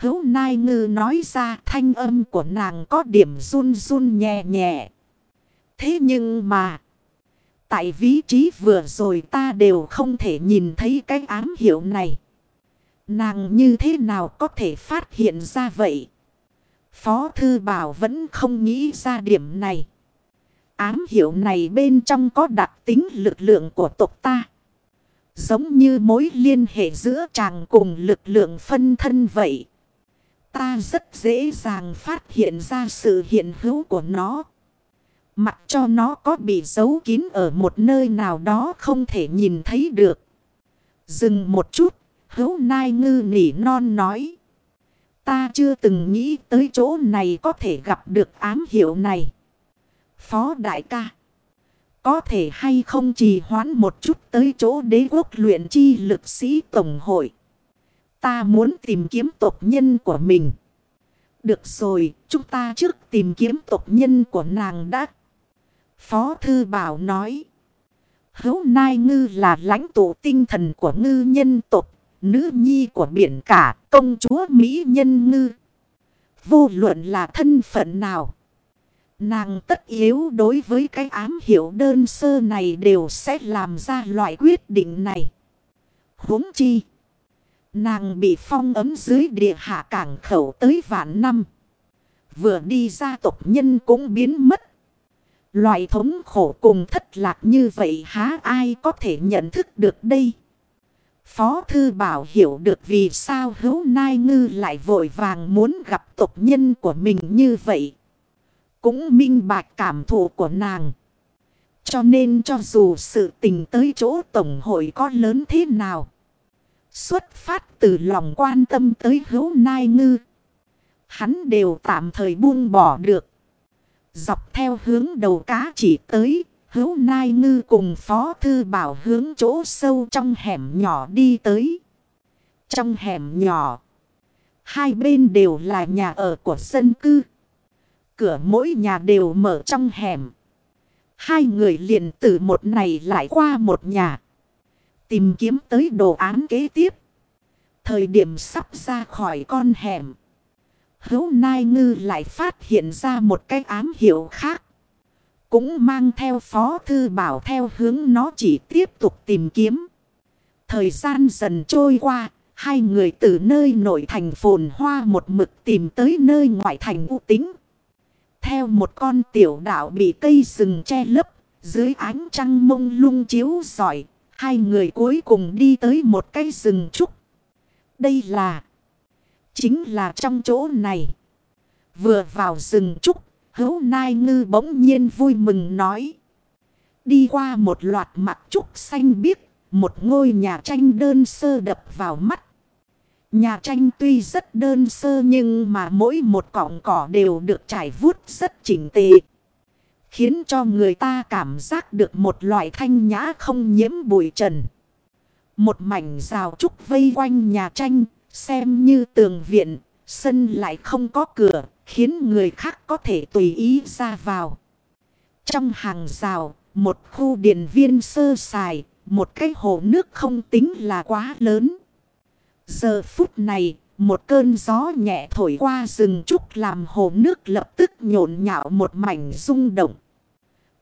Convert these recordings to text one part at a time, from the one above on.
Hữu Nai Ngư nói ra thanh âm của nàng có điểm run run nhẹ nhẹ. Thế nhưng mà... Tại vị trí vừa rồi ta đều không thể nhìn thấy cái ám hiệu này. Nàng như thế nào có thể phát hiện ra vậy? Phó Thư Bảo vẫn không nghĩ ra điểm này. Ám hiệu này bên trong có đặc tính lực lượng của tộc ta. Giống như mối liên hệ giữa chàng cùng lực lượng phân thân vậy. Ta rất dễ dàng phát hiện ra sự hiện hữu của nó. Mặc cho nó có bị giấu kín ở một nơi nào đó không thể nhìn thấy được. Dừng một chút, hữu nai ngư nỉ non nói. Ta chưa từng nghĩ tới chỗ này có thể gặp được ám hiệu này. Phó đại ca. Có thể hay không trì hoãn một chút tới chỗ đế quốc luyện chi lực sĩ tổng hội. Ta muốn tìm kiếm tộc nhân của mình. Được rồi, chúng ta trước tìm kiếm tộc nhân của nàng đã. Phó Thư Bảo nói. Hấu Nai Ngư là lãnh tụ tinh thần của ngư nhân tộc, nữ nhi của biển cả, công chúa Mỹ nhân ngư. Vô luận là thân phận nào. Nàng tất yếu đối với cái ám hiểu đơn sơ này đều sẽ làm ra loại quyết định này. huống chi. Nàng bị phong ấm dưới địa hạ cảng khẩu tới vạn năm. Vừa đi ra tộc nhân cũng biến mất. Loại thống khổ cùng thất lạc như vậy há ai có thể nhận thức được đây. Phó Thư Bảo hiểu được vì sao hữu nai ngư lại vội vàng muốn gặp tộc nhân của mình như vậy. Cũng minh bạch cảm thụ của nàng. Cho nên cho dù sự tình tới chỗ Tổng hội có lớn thế nào. Xuất phát từ lòng quan tâm tới hữu nai ngư. Hắn đều tạm thời buông bỏ được. Dọc theo hướng đầu cá chỉ tới. Hữu nai ngư cùng phó thư bảo hướng chỗ sâu trong hẻm nhỏ đi tới. Trong hẻm nhỏ. Hai bên đều là nhà ở của dân cư. Cửa mỗi nhà đều mở trong hẻm. Hai người liền từ một này lại qua một nhà. Tìm kiếm tới đồ án kế tiếp. Thời điểm sắp ra khỏi con hẻm. Hấu Nai Ngư lại phát hiện ra một cái ám hiệu khác. Cũng mang theo phó thư bảo theo hướng nó chỉ tiếp tục tìm kiếm. Thời gian dần trôi qua. Hai người từ nơi nội thành phồn hoa một mực tìm tới nơi ngoại thành u tính. Theo một con tiểu đảo bị cây rừng che lấp. Dưới ánh trăng mông lung chiếu giỏi. Hai người cuối cùng đi tới một cây rừng trúc. Đây là... Chính là trong chỗ này. Vừa vào rừng trúc. Hấu Nai Ngư bỗng nhiên vui mừng nói. Đi qua một loạt mặt trúc xanh biếc. Một ngôi nhà tranh đơn sơ đập vào mắt. Nhà tranh tuy rất đơn sơ nhưng mà mỗi một cọng cỏ đều được trải vuốt rất chỉnh tề. Khiến cho người ta cảm giác được một loại thanh nhã không nhiễm bụi trần. Một mảnh rào trúc vây quanh nhà tranh, xem như tường viện, sân lại không có cửa, khiến người khác có thể tùy ý ra vào. Trong hàng rào, một khu điện viên sơ sài, một cái hồ nước không tính là quá lớn. Giờ phút này, một cơn gió nhẹ thổi qua rừng trúc làm hồ nước lập tức nhộn nhạo một mảnh rung động.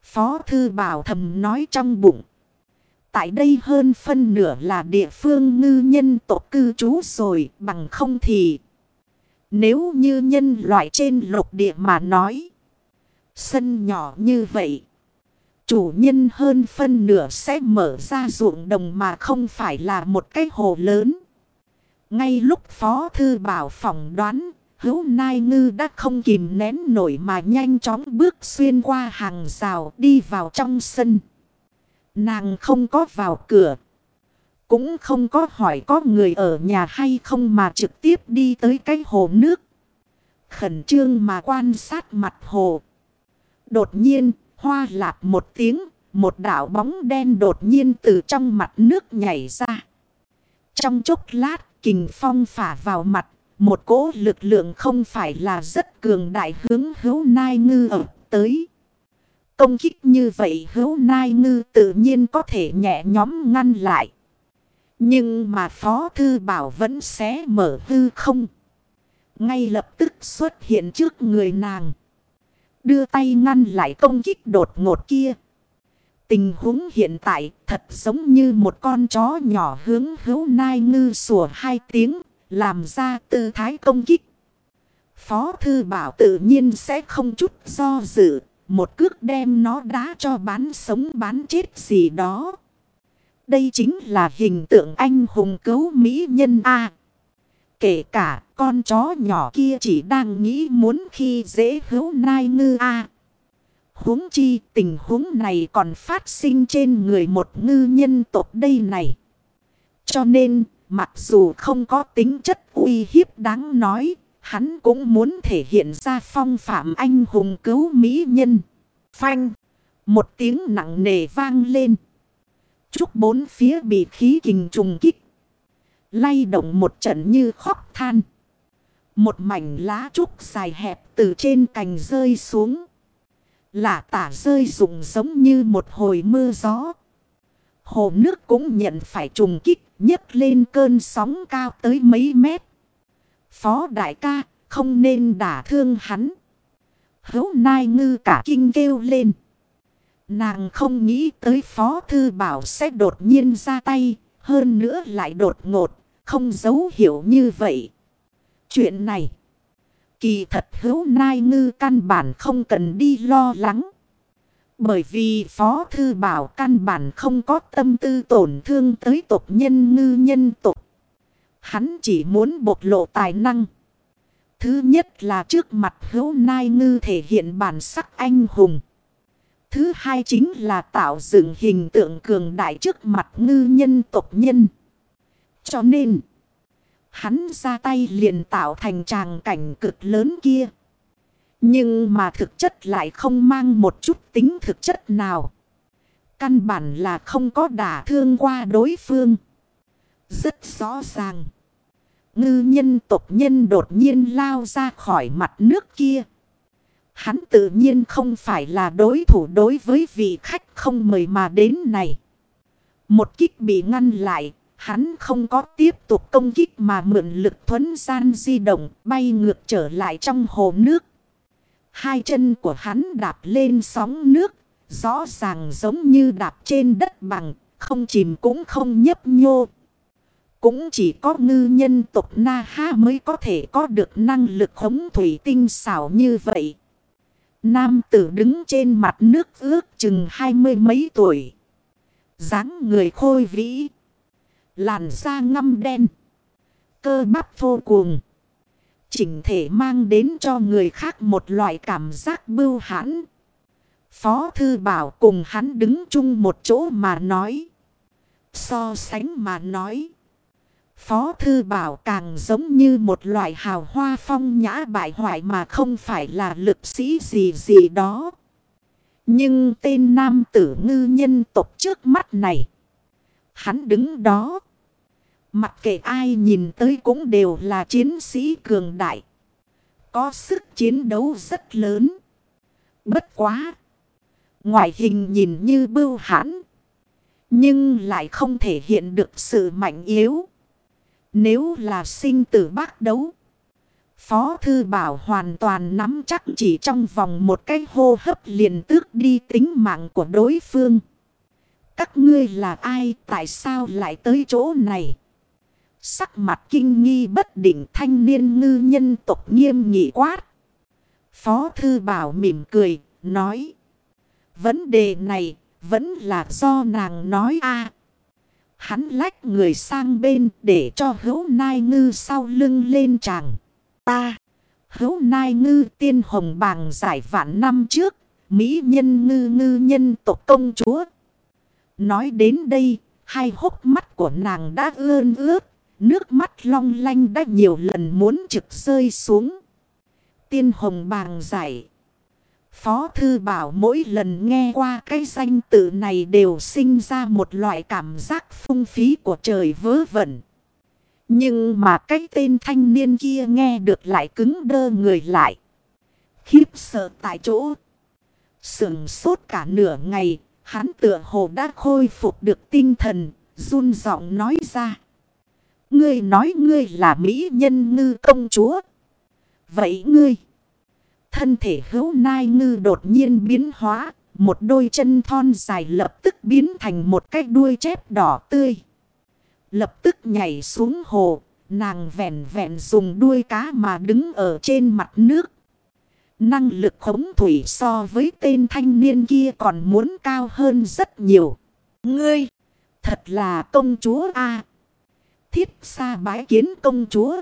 Phó thư bảo thầm nói trong bụng. Tại đây hơn phân nửa là địa phương ngư nhân tộc cư trú rồi, bằng không thì. Nếu như nhân loại trên lục địa mà nói. Sân nhỏ như vậy. Chủ nhân hơn phân nửa sẽ mở ra ruộng đồng mà không phải là một cái hồ lớn. Ngay lúc Phó Thư Bảo phỏng đoán, hữu nai ngư đã không kìm nén nổi mà nhanh chóng bước xuyên qua hàng rào đi vào trong sân. Nàng không có vào cửa. Cũng không có hỏi có người ở nhà hay không mà trực tiếp đi tới cái hồ nước. Khẩn trương mà quan sát mặt hồ. Đột nhiên, hoa lạp một tiếng, một đảo bóng đen đột nhiên từ trong mặt nước nhảy ra. Trong chốc lát, kình phong phả vào mặt, một cỗ lực lượng không phải là rất cường đại hướng hữu nai ngư ở tới. Công kích như vậy hữu nai ngư tự nhiên có thể nhẹ nhóm ngăn lại. Nhưng mà Phó Thư Bảo vẫn sẽ mở hư không. Ngay lập tức xuất hiện trước người nàng. Đưa tay ngăn lại công kích đột ngột kia. Tình huống hiện tại thật giống như một con chó nhỏ hướng hữu nai ngư sủa hai tiếng, làm ra tư thái công kích. Phó thư bảo tự nhiên sẽ không chút do dự, một cước đem nó đá cho bán sống bán chết gì đó. Đây chính là hình tượng anh hùng cứu mỹ nhân A. Kể cả con chó nhỏ kia chỉ đang nghĩ muốn khi dễ hữu nai ngư A huống chi tình huống này còn phát sinh trên người một ngư nhân tộc đây này. Cho nên, mặc dù không có tính chất uy hiếp đáng nói, hắn cũng muốn thể hiện ra phong phạm anh hùng cứu mỹ nhân. Phanh, một tiếng nặng nề vang lên. Chúc bốn phía bị khí kình trùng kích. Lay động một trận như khóc than. Một mảnh lá trúc dài hẹp từ trên cành rơi xuống. Lạ tả rơi rụng giống như một hồi mưa gió. Hồ nước cũng nhận phải trùng kích, nhấc lên cơn sóng cao tới mấy mét. Phó đại ca, không nên đả thương hắn. Hấu nai ngư cả kinh kêu lên. Nàng không nghĩ tới phó thư bảo sẽ đột nhiên ra tay. Hơn nữa lại đột ngột. Không dấu hiểu như vậy. Chuyện này. Kỳ thật hữu nai ngư căn bản không cần đi lo lắng. Bởi vì Phó Thư Bảo căn bản không có tâm tư tổn thương tới tộc nhân ngư nhân tộc. Hắn chỉ muốn bộc lộ tài năng. Thứ nhất là trước mặt hữu nai ngư thể hiện bản sắc anh hùng. Thứ hai chính là tạo dựng hình tượng cường đại trước mặt ngư nhân tộc nhân. Cho nên... Hắn ra tay liền tạo thành tràng cảnh cực lớn kia. Nhưng mà thực chất lại không mang một chút tính thực chất nào. Căn bản là không có đả thương qua đối phương. Rất rõ ràng. Ngư nhân tộc nhân đột nhiên lao ra khỏi mặt nước kia. Hắn tự nhiên không phải là đối thủ đối với vị khách không mời mà đến này. Một kích bị ngăn lại, Hắn không có tiếp tục công kích mà mượn lực thuấn gian di động bay ngược trở lại trong hồ nước. Hai chân của hắn đạp lên sóng nước, rõ ràng giống như đạp trên đất bằng, không chìm cũng không nhấp nhô. Cũng chỉ có ngư nhân tộc Na Ha mới có thể có được năng lực khống thủy tinh xảo như vậy. Nam tử đứng trên mặt nước ước chừng hai mươi mấy tuổi. dáng người khôi vĩ. Làn da ngăm đen. Cơ bắp vô cùng. Chỉnh thể mang đến cho người khác một loại cảm giác bưu hãn. Phó Thư Bảo cùng hắn đứng chung một chỗ mà nói. So sánh mà nói. Phó Thư Bảo càng giống như một loại hào hoa phong nhã bại hoại mà không phải là lực sĩ gì gì đó. Nhưng tên nam tử ngư nhân tộc trước mắt này. Hắn đứng đó. Mặc kệ ai nhìn tới cũng đều là chiến sĩ cường đại. Có sức chiến đấu rất lớn. Bất quá. Ngoại hình nhìn như bưu hãn. Nhưng lại không thể hiện được sự mạnh yếu. Nếu là sinh tử bác đấu. Phó Thư Bảo hoàn toàn nắm chắc chỉ trong vòng một cái hô hấp liền tước đi tính mạng của đối phương. Các ngươi là ai tại sao lại tới chỗ này? Sắc mặt kinh nghi bất định thanh niên ngư nhân tộc nghiêm nghị quát. Phó Thư Bảo mỉm cười, nói. Vấn đề này vẫn là do nàng nói a Hắn lách người sang bên để cho hữu nai ngư sau lưng lên chàng. Ta, hữu nai ngư tiên hồng bàng giải vạn năm trước, Mỹ nhân ngư ngư nhân tộc công chúa. Nói đến đây, hai hốc mắt của nàng đã ươn ướt, Nước mắt long lanh đã nhiều lần muốn trực rơi xuống. Tiên hồng bàng giải. Phó thư bảo mỗi lần nghe qua cái danh tự này đều sinh ra một loại cảm giác phung phí của trời vớ vẩn. Nhưng mà cái tên thanh niên kia nghe được lại cứng đơ người lại. Khiếp sợ tại chỗ. Sửng sốt cả nửa ngày, hắn tựa hồ đã khôi phục được tinh thần, run giọng nói ra. Ngươi nói ngươi là mỹ nhân ngư công chúa. Vậy ngươi, thân thể hữu nai ngư đột nhiên biến hóa, một đôi chân thon dài lập tức biến thành một cái đuôi chép đỏ tươi. Lập tức nhảy xuống hồ, nàng vẹn vẹn dùng đuôi cá mà đứng ở trên mặt nước. Năng lực khống thủy so với tên thanh niên kia còn muốn cao hơn rất nhiều. Ngươi, thật là công chúa a Thiết xa bái kiến công chúa.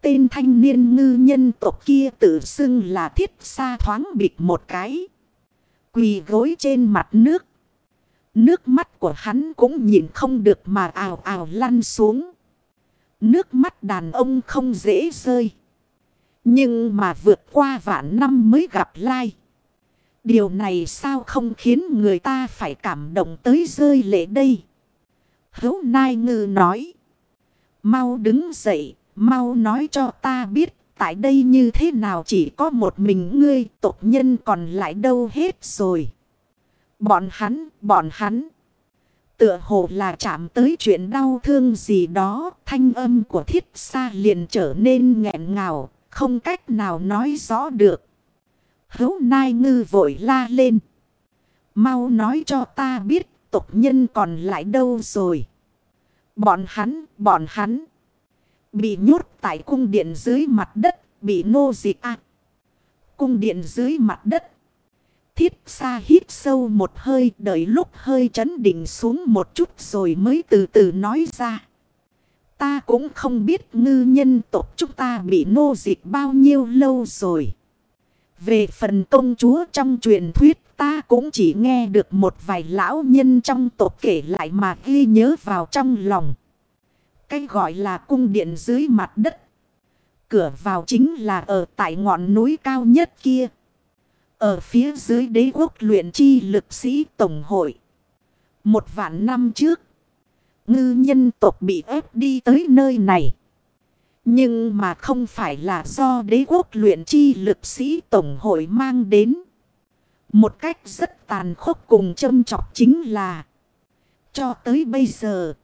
Tên thanh niên ngư nhân tộc kia tự xưng là thiết xa thoáng bịt một cái. Quỳ gối trên mặt nước. Nước mắt của hắn cũng nhìn không được mà ào ào lăn xuống. Nước mắt đàn ông không dễ rơi. Nhưng mà vượt qua vạn năm mới gặp lai. Điều này sao không khiến người ta phải cảm động tới rơi lệ đây? Hấu Nai Ngư nói. Mau đứng dậy, mau nói cho ta biết, tại đây như thế nào chỉ có một mình ngươi, tộc nhân còn lại đâu hết rồi. Bọn hắn, bọn hắn. Tựa hồ là chạm tới chuyện đau thương gì đó, thanh âm của thiết xa liền trở nên nghẹn ngào, không cách nào nói rõ được. Hấu Nai Ngư vội la lên. Mau nói cho ta biết tộc nhân còn lại đâu rồi. Bọn hắn, bọn hắn. Bị nhốt tại cung điện dưới mặt đất, bị nô dịch à. Cung điện dưới mặt đất. Thiết xa hít sâu một hơi đợi lúc hơi chấn định xuống một chút rồi mới từ từ nói ra. Ta cũng không biết ngư nhân tộc chúng ta bị nô dịch bao nhiêu lâu rồi. Về phần công chúa trong truyền thuyết ta cũng chỉ nghe được một vài lão nhân trong tộc kể lại mà ghi nhớ vào trong lòng. Cái gọi là cung điện dưới mặt đất. Cửa vào chính là ở tại ngọn núi cao nhất kia. Ở phía dưới đế quốc luyện chi lực sĩ tổng hội. Một vạn năm trước. Ngư nhân tộc bị ép đi tới nơi này. Nhưng mà không phải là do đế quốc luyện chi lực sĩ tổng hội mang đến. Một cách rất tàn khốc cùng châm chọc chính là. Cho tới bây giờ.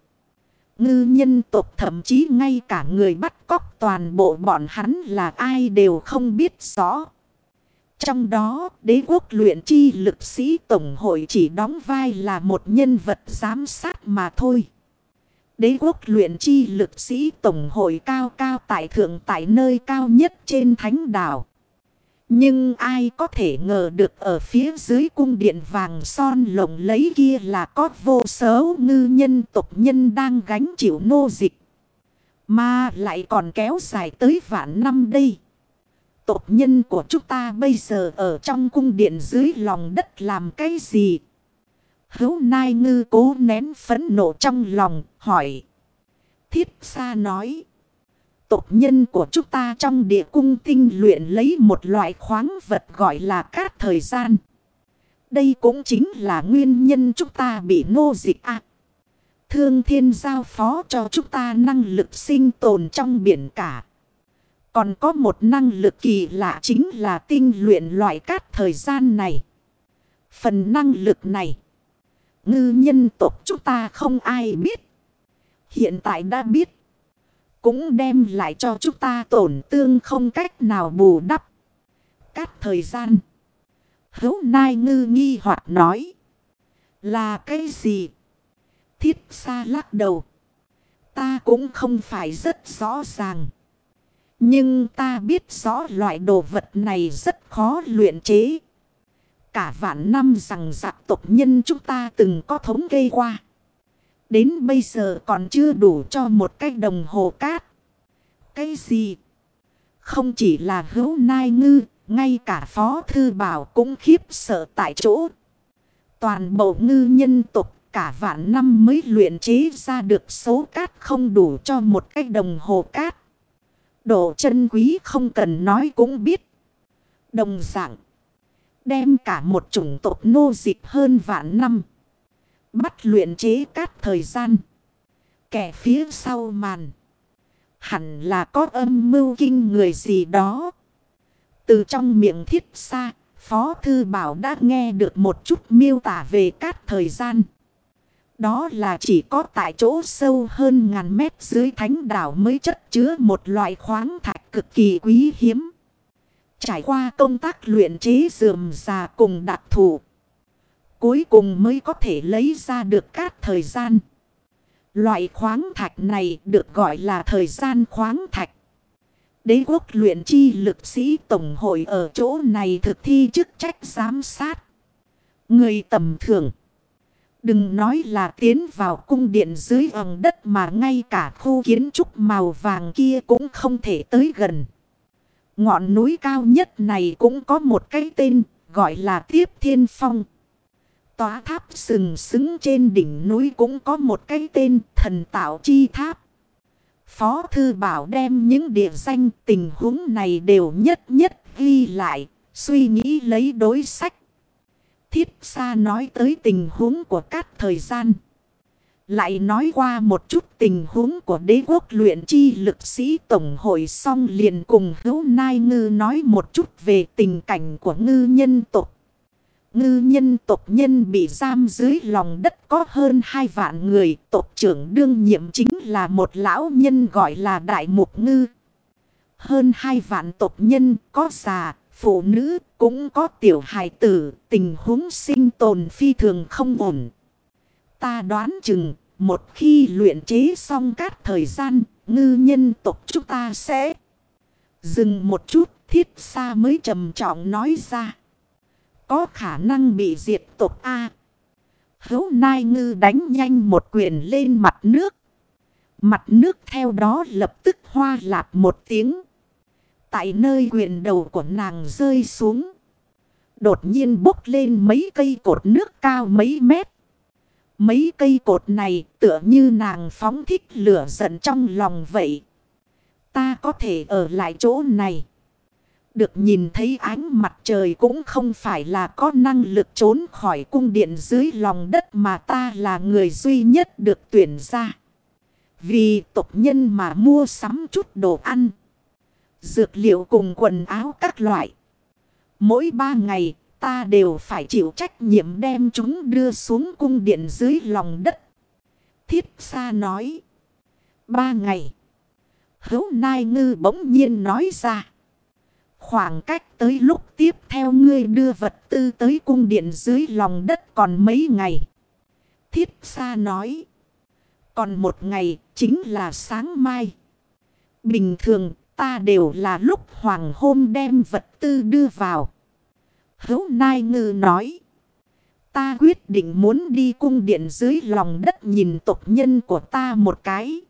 Ngư nhân tộc thậm chí ngay cả người bắt cóc toàn bộ bọn hắn là ai đều không biết rõ. Trong đó, đế quốc luyện chi lực sĩ tổng hội chỉ đóng vai là một nhân vật giám sát mà thôi. Đế quốc luyện chi lực sĩ tổng hội cao cao tại thượng tại nơi cao nhất trên thánh đảo. Nhưng ai có thể ngờ được ở phía dưới cung điện vàng son lộng lấy kia là có vô số ngư nhân tộc nhân đang gánh chịu nô dịch. Mà lại còn kéo dài tới vạn năm đây. Tộc nhân của chúng ta bây giờ ở trong cung điện dưới lòng đất làm cái gì? hữu Nai Ngư cố nén phấn nộ trong lòng, hỏi. Thiết Sa nói. Tộc nhân của chúng ta trong địa cung tinh luyện lấy một loại khoáng vật gọi là cát thời gian. Đây cũng chính là nguyên nhân chúng ta bị nô dịch ạ. Thương thiên giao phó cho chúng ta năng lực sinh tồn trong biển cả. Còn có một năng lực kỳ lạ chính là tinh luyện loại cát thời gian này. Phần năng lực này, ngư nhân tộc chúng ta không ai biết. Hiện tại đã biết. Cũng đem lại cho chúng ta tổn tương không cách nào bù đắp. Cắt thời gian. Hấu Nai ngư nghi hoặc nói. Là cái gì? Thiết xa lắc đầu. Ta cũng không phải rất rõ ràng. Nhưng ta biết rõ loại đồ vật này rất khó luyện chế. Cả vạn năm rằng giặc tộc nhân chúng ta từng có thống kê qua. Đến bây giờ còn chưa đủ cho một cái đồng hồ cát. Cái gì? Không chỉ là hữu nai ngư, ngay cả phó thư bảo cũng khiếp sợ tại chỗ. Toàn bộ ngư nhân tục cả vạn năm mới luyện chế ra được số cát không đủ cho một cái đồng hồ cát. Độ chân quý không cần nói cũng biết. Đồng dạng. Đem cả một chủng tộc nô dịch hơn vạn năm. Bắt luyện chế cát thời gian. Kẻ phía sau màn. Hẳn là có âm mưu kinh người gì đó. Từ trong miệng thiết xa, Phó Thư Bảo đã nghe được một chút miêu tả về cát thời gian. Đó là chỉ có tại chỗ sâu hơn ngàn mét dưới thánh đảo mới chất chứa một loại khoáng thạch cực kỳ quý hiếm. Trải qua công tác luyện chế dườm già cùng đặc thù. Cuối cùng mới có thể lấy ra được các thời gian. Loại khoáng thạch này được gọi là thời gian khoáng thạch. Đế quốc luyện chi lực sĩ tổng hội ở chỗ này thực thi chức trách giám sát. Người tầm thường. Đừng nói là tiến vào cung điện dưới ầng đất mà ngay cả khu kiến trúc màu vàng kia cũng không thể tới gần. Ngọn núi cao nhất này cũng có một cái tên gọi là Tiếp Thiên Phong. Tòa tháp sừng sững trên đỉnh núi cũng có một cái tên thần tạo chi tháp. Phó Thư Bảo đem những địa danh tình huống này đều nhất nhất ghi lại, suy nghĩ lấy đối sách. Thiết xa nói tới tình huống của các thời gian. Lại nói qua một chút tình huống của đế quốc luyện chi lực sĩ tổng hội xong liền cùng hữu nai ngư nói một chút về tình cảnh của ngư nhân tộc. Ngư nhân tộc nhân bị giam dưới lòng đất có hơn hai vạn người. Tộc trưởng đương nhiệm chính là một lão nhân gọi là Đại Mục Ngư. Hơn hai vạn tộc nhân có già, phụ nữ cũng có tiểu hài tử. Tình huống sinh tồn phi thường không ổn. Ta đoán chừng một khi luyện chế xong các thời gian ngư nhân tộc chúng ta sẽ dừng một chút thiết xa mới trầm trọng nói ra. Có khả năng bị diệt tộc A. Hấu nai ngư đánh nhanh một quyền lên mặt nước. Mặt nước theo đó lập tức hoa lạp một tiếng. Tại nơi quyền đầu của nàng rơi xuống. Đột nhiên bốc lên mấy cây cột nước cao mấy mét. Mấy cây cột này tựa như nàng phóng thích lửa giận trong lòng vậy. Ta có thể ở lại chỗ này được nhìn thấy ánh mặt trời cũng không phải là có năng lực trốn khỏi cung điện dưới lòng đất mà ta là người duy nhất được tuyển ra. Vì tộc nhân mà mua sắm chút đồ ăn, dược liệu cùng quần áo các loại. Mỗi ba ngày ta đều phải chịu trách nhiệm đem chúng đưa xuống cung điện dưới lòng đất. Thiết xa nói. Ba ngày. Hấu Nai Ngư bỗng nhiên nói ra. Khoảng cách tới lúc tiếp theo ngươi đưa vật tư tới cung điện dưới lòng đất còn mấy ngày. Thiết xa nói. Còn một ngày chính là sáng mai. Bình thường ta đều là lúc hoàng hôn đem vật tư đưa vào. Hấu Nai Ngư nói. Ta quyết định muốn đi cung điện dưới lòng đất nhìn tộc nhân của ta một cái.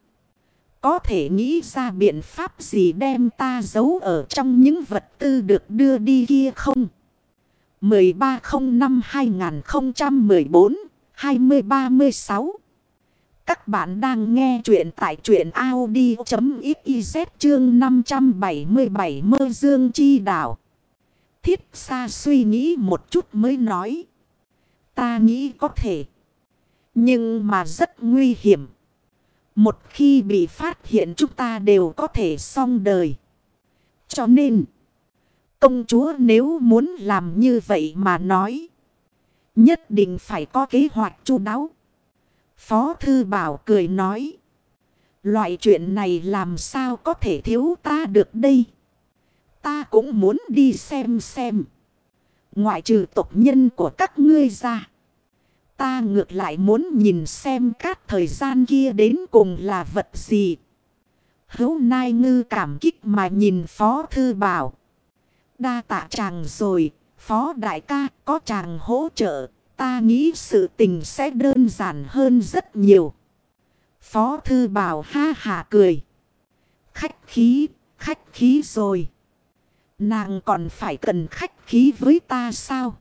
Có thể nghĩ ra biện pháp gì đem ta giấu ở trong những vật tư được đưa đi kia không? 1305-2014-2036 Các bạn đang nghe chuyện tại truyện Audi.xyz chương 577 mơ dương chi đảo. Thiết xa suy nghĩ một chút mới nói. Ta nghĩ có thể. Nhưng mà rất nguy hiểm. Một khi bị phát hiện chúng ta đều có thể xong đời. Cho nên, công chúa nếu muốn làm như vậy mà nói, nhất định phải có kế hoạch chu đáo. Phó Thư Bảo cười nói, loại chuyện này làm sao có thể thiếu ta được đây. Ta cũng muốn đi xem xem. Ngoại trừ tộc nhân của các ngươi ra. Ta ngược lại muốn nhìn xem các thời gian kia đến cùng là vật gì. Hấu Nai Ngư cảm kích mà nhìn Phó Thư Bảo. Đa tạ chàng rồi, Phó Đại ca có chàng hỗ trợ, ta nghĩ sự tình sẽ đơn giản hơn rất nhiều. Phó Thư Bảo ha hà cười. Khách khí, khách khí rồi. Nàng còn phải cần khách khí với ta sao?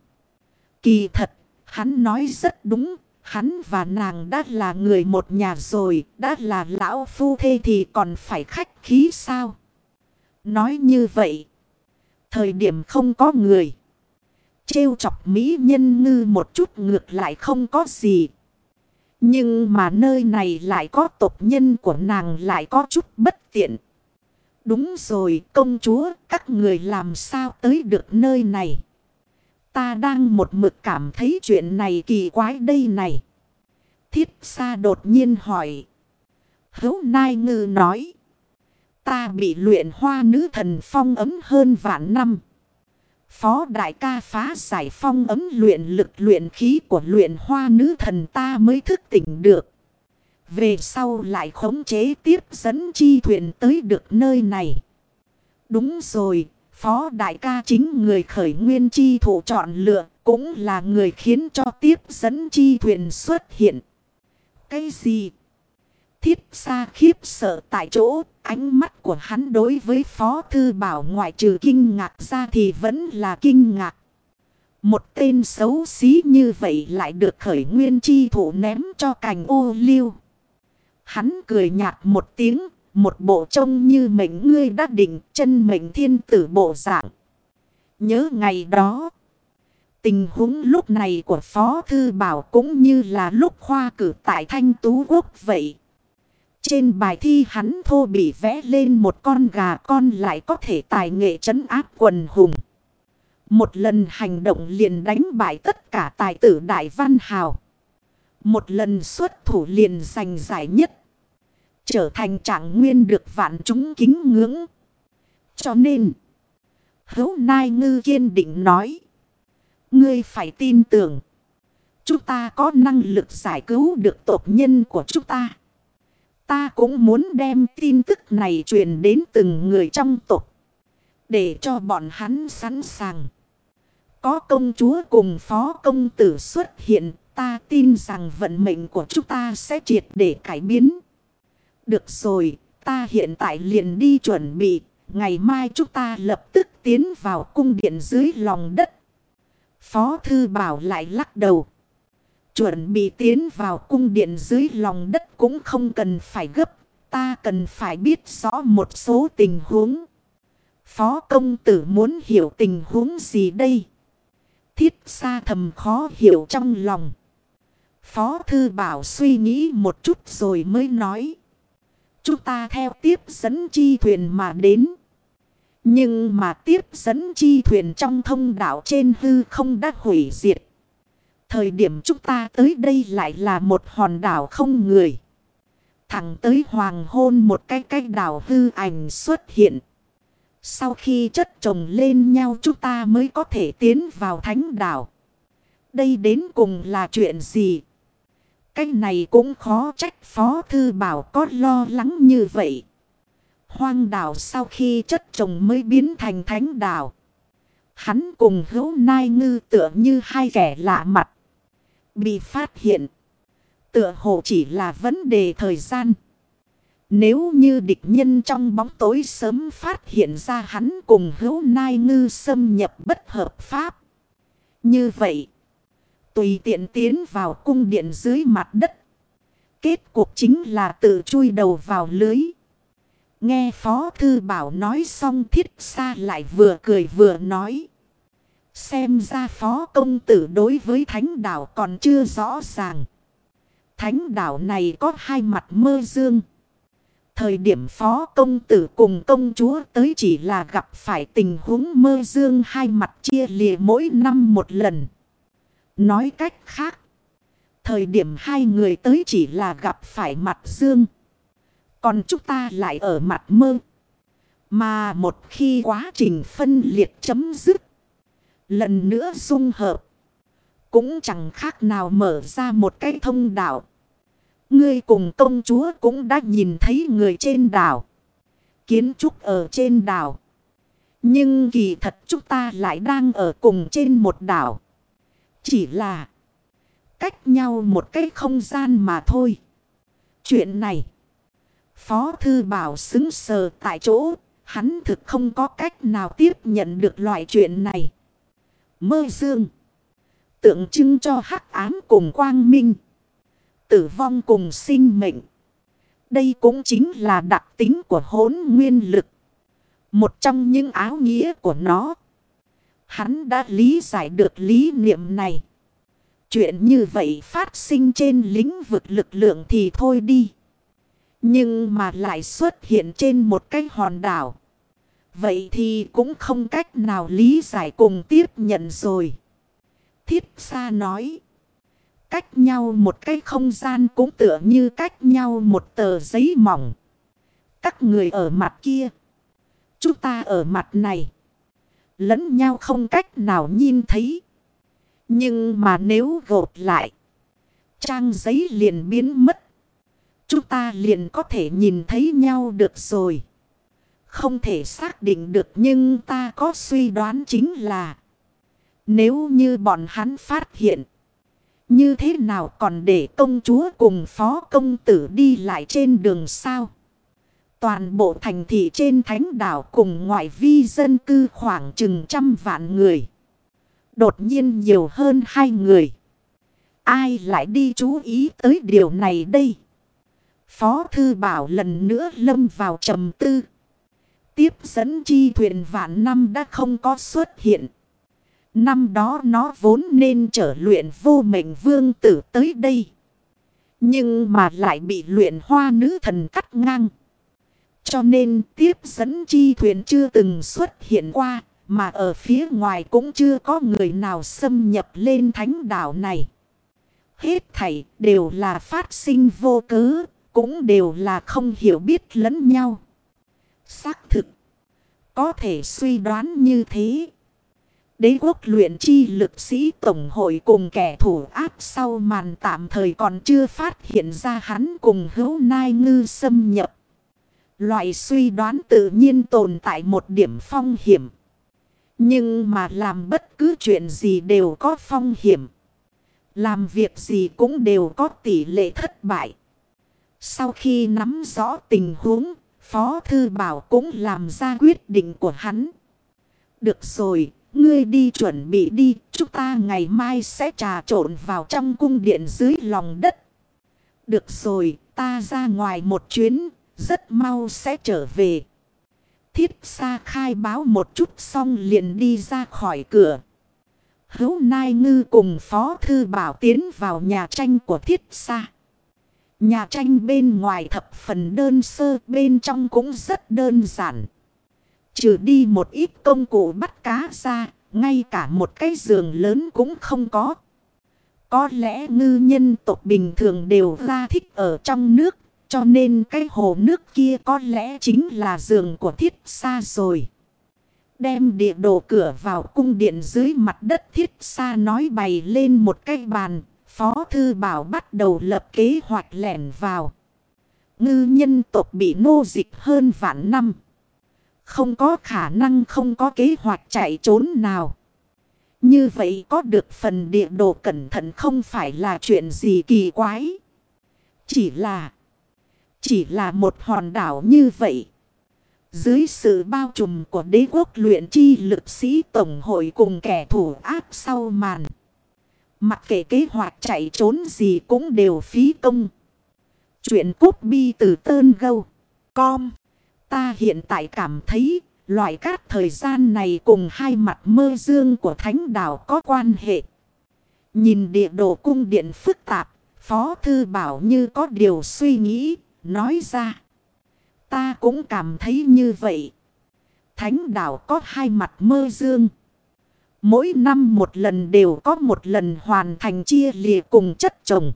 Kỳ thật Hắn nói rất đúng. Hắn và nàng đã là người một nhà rồi. Đã là lão phu thê thì còn phải khách khí sao? Nói như vậy. Thời điểm không có người. Trêu chọc mỹ nhân ngư một chút ngược lại không có gì. Nhưng mà nơi này lại có tộc nhân của nàng lại có chút bất tiện. Đúng rồi, công chúa, các người làm sao tới được nơi này. Ta đang một mực cảm thấy chuyện này kỳ quái đây này. Thiết xa đột nhiên hỏi. Hữu Nai Ngư nói. Ta bị luyện hoa nữ thần phong ấm hơn vạn năm. Phó đại ca phá giải phong ấm luyện lực luyện khí của luyện hoa nữ thần ta mới thức tỉnh được. Về sau lại khống chế tiếp dẫn chi thuyền tới được nơi này. Đúng rồi, phó đại ca chính người khởi nguyên chi thủ chọn lựa cũng là người khiến cho tiếp dẫn chi thuyền xuất hiện. Cái gì? Thiết xa khiếp sợ tại chỗ, ánh mắt của hắn đối với Phó Thư Bảo ngoại trừ kinh ngạc ra thì vẫn là kinh ngạc. Một tên xấu xí như vậy lại được khởi nguyên chi thủ ném cho cành ô liu. Hắn cười nhạt một tiếng, một bộ trông như mệnh ngươi đã định chân mệnh thiên tử bộ dạng. Nhớ ngày đó, tình huống lúc này của Phó Thư Bảo cũng như là lúc khoa cử tại Thanh Tú Quốc vậy. Trên bài thi hắn thô bị vẽ lên một con gà con lại có thể tài nghệ trấn áp quần hùng. Một lần hành động liền đánh bại tất cả tài tử Đại Văn Hào. Một lần xuất thủ liền giành giải nhất. Trở thành trạng nguyên được vạn chúng kính ngưỡng. Cho nên, hữu nai ngư kiên định nói. Ngươi phải tin tưởng. Chúng ta có năng lực giải cứu được tộc nhân của chúng ta. Ta cũng muốn đem tin tức này truyền đến từng người trong tộc. Để cho bọn hắn sẵn sàng. Có công chúa cùng phó công tử xuất hiện. Ta tin rằng vận mệnh của chúng ta sẽ triệt để cải biến. Được rồi, ta hiện tại liền đi chuẩn bị. Ngày mai chúng ta lập tức tiến vào cung điện dưới lòng đất. Phó thư bảo lại lắc đầu. Chuẩn bị tiến vào cung điện dưới lòng đất cũng không cần phải gấp. Ta cần phải biết rõ một số tình huống. Phó công tử muốn hiểu tình huống gì đây? Thiết xa thầm khó hiểu trong lòng. Phó thư bảo suy nghĩ một chút rồi mới nói. Chúng ta theo tiếp dẫn chi thuyền mà đến. Nhưng mà tiếp dẫn chi thuyền trong thông đảo trên hư không đã hủy diệt. Thời điểm chúng ta tới đây lại là một hòn đảo không người. Thẳng tới hoàng hôn một cái cái đảo hư ảnh xuất hiện. Sau khi chất chồng lên nhau chúng ta mới có thể tiến vào thánh đảo. Đây đến cùng là chuyện gì? Cái này cũng khó trách Phó Thư Bảo có lo lắng như vậy. Hoang đảo sau khi chất trồng mới biến thành thánh đảo. Hắn cùng hữu nai ngư tựa như hai kẻ lạ mặt. Bị phát hiện. Tựa hồ chỉ là vấn đề thời gian. Nếu như địch nhân trong bóng tối sớm phát hiện ra hắn cùng hữu nai ngư xâm nhập bất hợp pháp. Như vậy tùy tiện tiến vào cung điện dưới mặt đất. Kết cuộc chính là tự chui đầu vào lưới. Nghe Phó Thư Bảo nói xong thiết xa lại vừa cười vừa nói. Xem ra Phó Công Tử đối với Thánh Đảo còn chưa rõ ràng. Thánh Đảo này có hai mặt mơ dương. Thời điểm Phó Công Tử cùng công chúa tới chỉ là gặp phải tình huống mơ dương hai mặt chia lìa mỗi năm một lần. Nói cách khác. Thời điểm hai người tới chỉ là gặp phải mặt dương. Còn chúng ta lại ở mặt mơ. Mà một khi quá trình phân liệt chấm dứt. Lần nữa dung hợp. Cũng chẳng khác nào mở ra một cái thông đạo. Ngươi cùng công chúa cũng đã nhìn thấy người trên đảo. Kiến trúc ở trên đảo. Nhưng kỳ thật chúng ta lại đang ở cùng trên một đảo. Chỉ là cách nhau một cái không gian mà thôi. Chuyện này. Phó Thư Bảo xứng sờ tại chỗ. Hắn thực không có cách nào tiếp nhận được loại chuyện này. Mơ dương. Tượng trưng cho hắc ám cùng quang minh. Tử vong cùng sinh mệnh. Đây cũng chính là đặc tính của hốn nguyên lực. Một trong những áo nghĩa của nó. Hắn đã lý giải được lý niệm này. Chuyện như vậy phát sinh trên lĩnh vực lực lượng thì thôi đi. Nhưng mà lại xuất hiện trên một cái hòn đảo. Vậy thì cũng không cách nào lý giải cùng tiếp nhận rồi. Thiết xa nói. Cách nhau một cái không gian cũng tựa như cách nhau một tờ giấy mỏng. Các người ở mặt kia. Chúng ta ở mặt này. Lẫn nhau không cách nào nhìn thấy. Nhưng mà nếu gột lại. Trang giấy liền biến mất. Chúng ta liền có thể nhìn thấy nhau được rồi. Không thể xác định được nhưng ta có suy đoán chính là. Nếu như bọn hắn phát hiện. Như thế nào còn để công chúa cùng phó công tử đi lại trên đường sao? Toàn bộ thành thị trên thánh đảo cùng ngoại vi dân cư khoảng chừng trăm vạn người. Đột nhiên nhiều hơn hai người. Ai lại đi chú ý tới điều này đây? Phó thư bảo lần nữa lâm vào trầm tư. Tiếp dẫn chi thuyền vạn năm đã không có xuất hiện. Năm đó nó vốn nên trở luyện vô mệnh vương tử tới đây. Nhưng mà lại bị luyện hoa nữ thần cắt ngang. Cho nên tiếp dẫn chi thuyền chưa từng xuất hiện qua. Mà ở phía ngoài cũng chưa có người nào xâm nhập lên thánh đảo này. Hết thảy đều là phát sinh vô cớ. Cũng đều là không hiểu biết lẫn nhau. Xác thực. Có thể suy đoán như thế. Đế quốc luyện chi lực sĩ tổng hội cùng kẻ thủ ác sau màn tạm thời còn chưa phát hiện ra hắn cùng hữu nai ngư xâm nhập. Loại suy đoán tự nhiên tồn tại một điểm phong hiểm. Nhưng mà làm bất cứ chuyện gì đều có phong hiểm. Làm việc gì cũng đều có tỷ lệ thất bại. Sau khi nắm rõ tình huống, Phó Thư Bảo cũng làm ra quyết định của hắn. Được rồi, ngươi đi chuẩn bị đi, chúng ta ngày mai sẽ trà trộn vào trong cung điện dưới lòng đất. Được rồi, ta ra ngoài một chuyến, rất mau sẽ trở về. Thiết xa khai báo một chút xong liền đi ra khỏi cửa. Hấu Nai Ngư cùng Phó Thư Bảo tiến vào nhà tranh của thiết xa. Nhà tranh bên ngoài thập phần đơn sơ bên trong cũng rất đơn giản. Trừ đi một ít công cụ bắt cá ra, ngay cả một cái giường lớn cũng không có. Có lẽ ngư nhân tộc bình thường đều ra thích ở trong nước, cho nên cái hồ nước kia có lẽ chính là giường của thiết xa rồi. Đem địa đồ cửa vào cung điện dưới mặt đất thiết xa nói bày lên một cái bàn, Phó Thư Bảo bắt đầu lập kế hoạch lẻn vào. Ngư nhân tộc bị nô dịch hơn vạn năm. Không có khả năng không có kế hoạch chạy trốn nào. Như vậy có được phần địa đồ cẩn thận không phải là chuyện gì kỳ quái. Chỉ là... Chỉ là một hòn đảo như vậy. Dưới sự bao trùm của đế quốc luyện chi lực sĩ tổng hội cùng kẻ thủ áp sau màn. Mặc kệ kế hoạch chạy trốn gì cũng đều phí công. Chuyện cút bi từ tơn gâu. Com. Ta hiện tại cảm thấy loại các thời gian này cùng hai mặt mơ dương của thánh đảo có quan hệ. Nhìn địa đồ cung điện phức tạp, Phó Thư Bảo như có điều suy nghĩ, nói ra. Ta cũng cảm thấy như vậy. Thánh đảo có hai mặt mơ dương. Mỗi năm một lần đều có một lần hoàn thành chia lìa cùng chất trồng.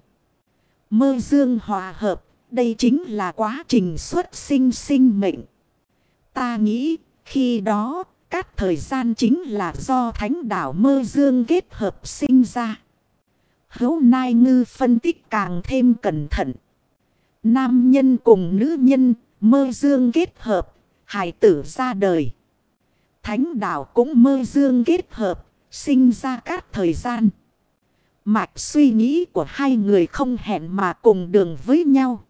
Mơ dương hòa hợp, đây chính là quá trình xuất sinh sinh mệnh. Ta nghĩ, khi đó, các thời gian chính là do thánh đảo mơ dương kết hợp sinh ra. Hấu Nai Ngư phân tích càng thêm cẩn thận. Nam nhân cùng nữ nhân, mơ dương kết hợp, hải tử ra đời. Thánh đạo cũng mơ dương kết hợp, sinh ra các thời gian. Mạch suy nghĩ của hai người không hẹn mà cùng đường với nhau.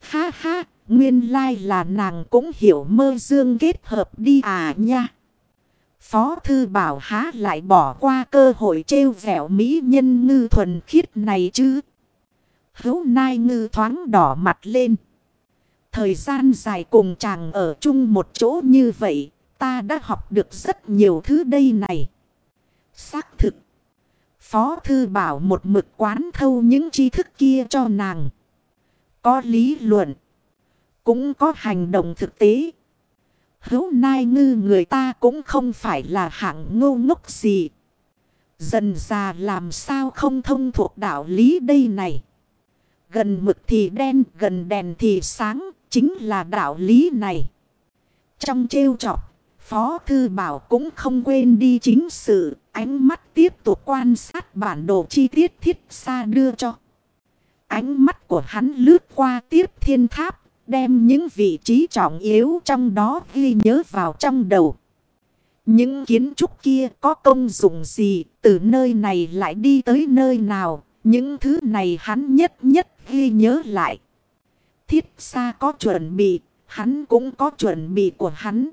Ha ha, nguyên lai là nàng cũng hiểu mơ dương kết hợp đi à nha. Phó thư bảo há lại bỏ qua cơ hội trêu vẻo mỹ nhân ngư thuần khiết này chứ. Hấu nai ngư thoáng đỏ mặt lên. Thời gian dài cùng chàng ở chung một chỗ như vậy, ta đã học được rất nhiều thứ đây này. Xác thực. Phó thư bảo một mực quán thâu những tri thức kia cho nàng. Có lý luận. Cũng có hành động thực tế. Hấu nai ngư người ta cũng không phải là hạng ngô ngốc gì. Dần già làm sao không thông thuộc đạo lý đây này. Gần mực thì đen, gần đèn thì sáng, chính là đạo lý này. Trong trêu trọc, Phó Thư Bảo cũng không quên đi chính sự, ánh mắt tiếp tục quan sát bản đồ chi tiết thiết xa đưa cho. Ánh mắt của hắn lướt qua tiếp thiên tháp, đem những vị trí trọng yếu trong đó ghi nhớ vào trong đầu. Những kiến trúc kia có công dụng gì, từ nơi này lại đi tới nơi nào, những thứ này hắn nhất nhất ghi nhớ lại. Thiết xa có chuẩn bị, hắn cũng có chuẩn bị của hắn.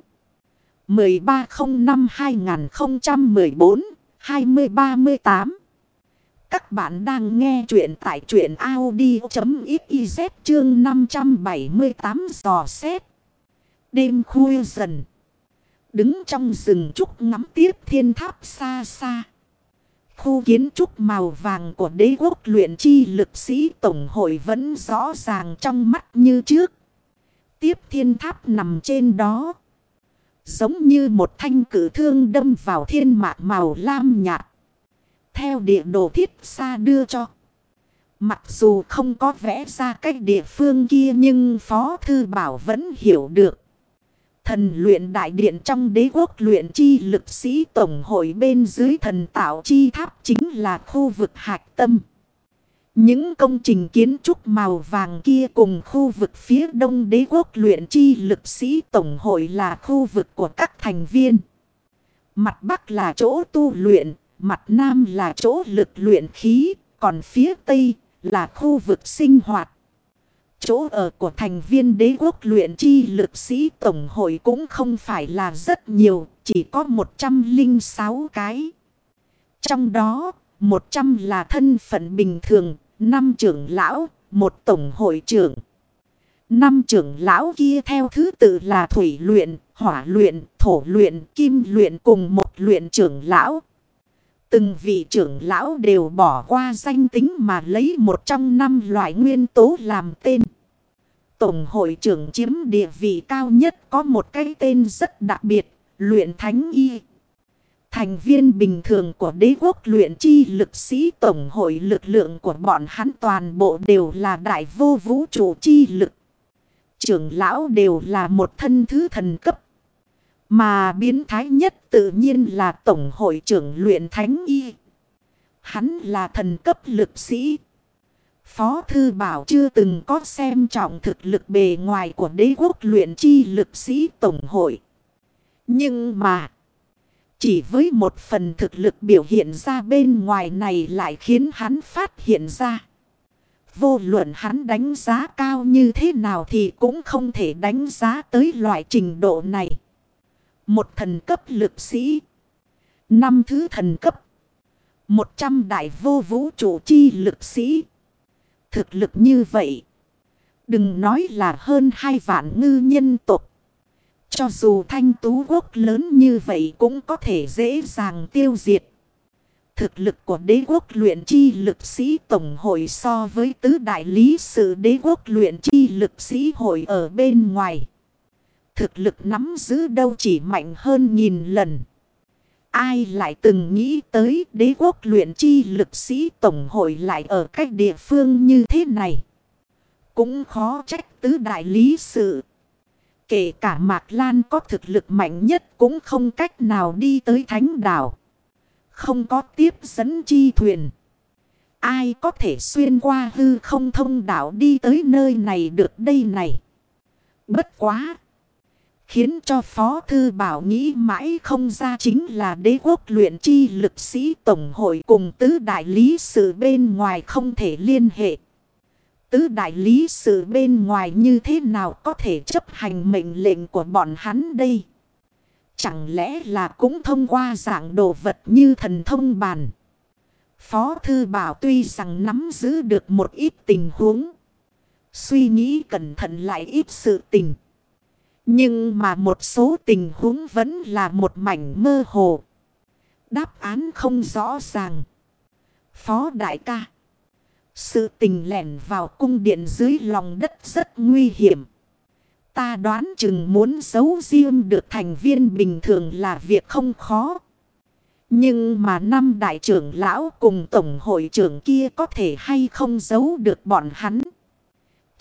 1305-2014-2038 Các bạn đang nghe chuyện tại chuyện Audi.xyz chương 578 dò xét. Đêm khuya dần. Đứng trong rừng trúc ngắm tiếp thiên tháp xa xa. Khu kiến trúc màu vàng của đế quốc luyện chi lực sĩ tổng hội vẫn rõ ràng trong mắt như trước. Tiếp thiên tháp nằm trên đó. Giống như một thanh cử thương đâm vào thiên mạc màu lam nhạt. Theo địa đồ thiết xa đưa cho. Mặc dù không có vẽ ra cách địa phương kia nhưng Phó Thư Bảo vẫn hiểu được. Thần luyện đại điện trong đế quốc luyện chi lực sĩ tổng hội bên dưới thần tạo chi tháp chính là khu vực hạch tâm. Những công trình kiến trúc màu vàng kia cùng khu vực phía đông đế quốc luyện chi lực sĩ tổng hội là khu vực của các thành viên. Mặt bắc là chỗ tu luyện, mặt nam là chỗ lực luyện khí, còn phía tây là khu vực sinh hoạt. Chỗ ở của thành viên đế quốc luyện chi lực sĩ tổng hội cũng không phải là rất nhiều, chỉ có 106 cái. Trong đó, 100 là thân phận bình thường, năm trưởng lão, một tổng hội trưởng. Năm trưởng lão kia theo thứ tự là thủy luyện, hỏa luyện, thổ luyện, kim luyện cùng một luyện trưởng lão. Từng vị trưởng lão đều bỏ qua danh tính mà lấy một trong năm loại nguyên tố làm tên. Tổng hội trưởng chiếm địa vị cao nhất có một cái tên rất đặc biệt, luyện thánh y. Thành viên bình thường của đế quốc luyện chi lực sĩ tổng hội lực lượng của bọn hắn toàn bộ đều là đại vô vũ trụ chi lực. Trưởng lão đều là một thân thứ thần cấp. Mà biến thái nhất tự nhiên là tổng hội trưởng luyện thánh y. Hắn là thần cấp lực sĩ. Phó Thư Bảo chưa từng có xem trọng thực lực bề ngoài của đế quốc luyện chi lực sĩ tổng hội. Nhưng mà... Chỉ với một phần thực lực biểu hiện ra bên ngoài này lại khiến hắn phát hiện ra. Vô luận hắn đánh giá cao như thế nào thì cũng không thể đánh giá tới loại trình độ này. Một thần cấp lực sĩ. Năm thứ thần cấp. Một trăm đại vô vũ trụ chi lực sĩ. Thực lực như vậy. Đừng nói là hơn hai vạn ngư nhân tộc. Cho dù thanh tú quốc lớn như vậy cũng có thể dễ dàng tiêu diệt. Thực lực của đế quốc luyện chi lực sĩ tổng hội so với tứ đại lý sự đế quốc luyện chi lực sĩ hội ở bên ngoài. Thực lực nắm giữ đâu chỉ mạnh hơn nghìn lần. Ai lại từng nghĩ tới đế quốc luyện chi lực sĩ tổng hội lại ở cách địa phương như thế này. Cũng khó trách tứ đại lý sự. Kể cả Mạc Lan có thực lực mạnh nhất cũng không cách nào đi tới thánh đảo. Không có tiếp dẫn chi thuyền. Ai có thể xuyên qua hư không thông đảo đi tới nơi này được đây này. Bất quá. Khiến cho Phó Thư Bảo nghĩ mãi không ra chính là đế quốc luyện chi lực sĩ Tổng hội cùng tứ đại lý sự bên ngoài không thể liên hệ tứ đại lý sự bên ngoài như thế nào có thể chấp hành mệnh lệnh của bọn hắn đây? Chẳng lẽ là cũng thông qua dạng đồ vật như thần thông bàn? Phó Thư Bảo tuy rằng nắm giữ được một ít tình huống. Suy nghĩ cẩn thận lại ít sự tình. Nhưng mà một số tình huống vẫn là một mảnh mơ hồ. Đáp án không rõ ràng. Phó Đại ca. Sự tình lẻn vào cung điện dưới lòng đất rất nguy hiểm. Ta đoán chừng muốn giấu riêng được thành viên bình thường là việc không khó. Nhưng mà năm đại trưởng lão cùng tổng hội trưởng kia có thể hay không giấu được bọn hắn.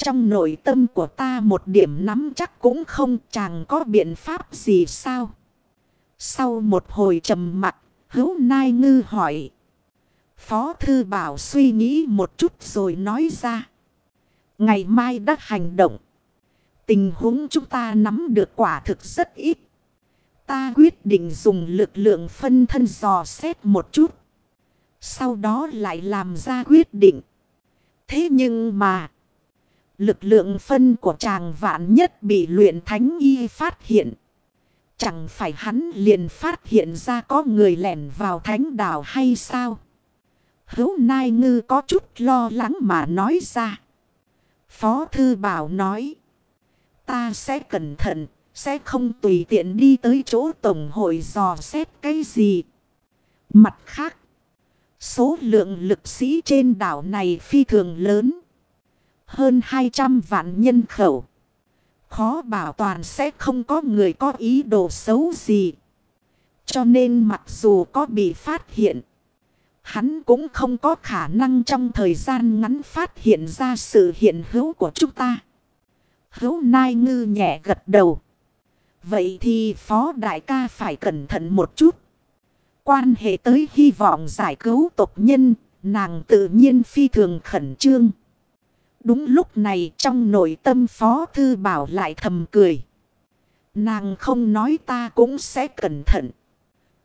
Trong nội tâm của ta một điểm nắm chắc cũng không chàng có biện pháp gì sao. Sau một hồi trầm mặt, hữu nai ngư hỏi. Phó thư bảo suy nghĩ một chút rồi nói ra. Ngày mai đã hành động. Tình huống chúng ta nắm được quả thực rất ít. Ta quyết định dùng lực lượng phân thân dò xét một chút. Sau đó lại làm ra quyết định. Thế nhưng mà. Lực lượng phân của chàng vạn nhất bị luyện thánh y phát hiện. Chẳng phải hắn liền phát hiện ra có người lẻn vào thánh đảo hay sao? Hữu Nai Ngư có chút lo lắng mà nói ra. Phó Thư Bảo nói. Ta sẽ cẩn thận, sẽ không tùy tiện đi tới chỗ Tổng hội dò xét cái gì. Mặt khác, số lượng lực sĩ trên đảo này phi thường lớn. Hơn 200 vạn nhân khẩu. Khó bảo toàn sẽ không có người có ý đồ xấu gì. Cho nên mặc dù có bị phát hiện. Hắn cũng không có khả năng trong thời gian ngắn phát hiện ra sự hiện hữu của chúng ta. Hữu Nai Ngư nhẹ gật đầu. Vậy thì Phó Đại ca phải cẩn thận một chút. Quan hệ tới hy vọng giải cứu tộc nhân, nàng tự nhiên phi thường khẩn trương. Đúng lúc này trong nội tâm Phó Thư Bảo lại thầm cười. Nàng không nói ta cũng sẽ cẩn thận.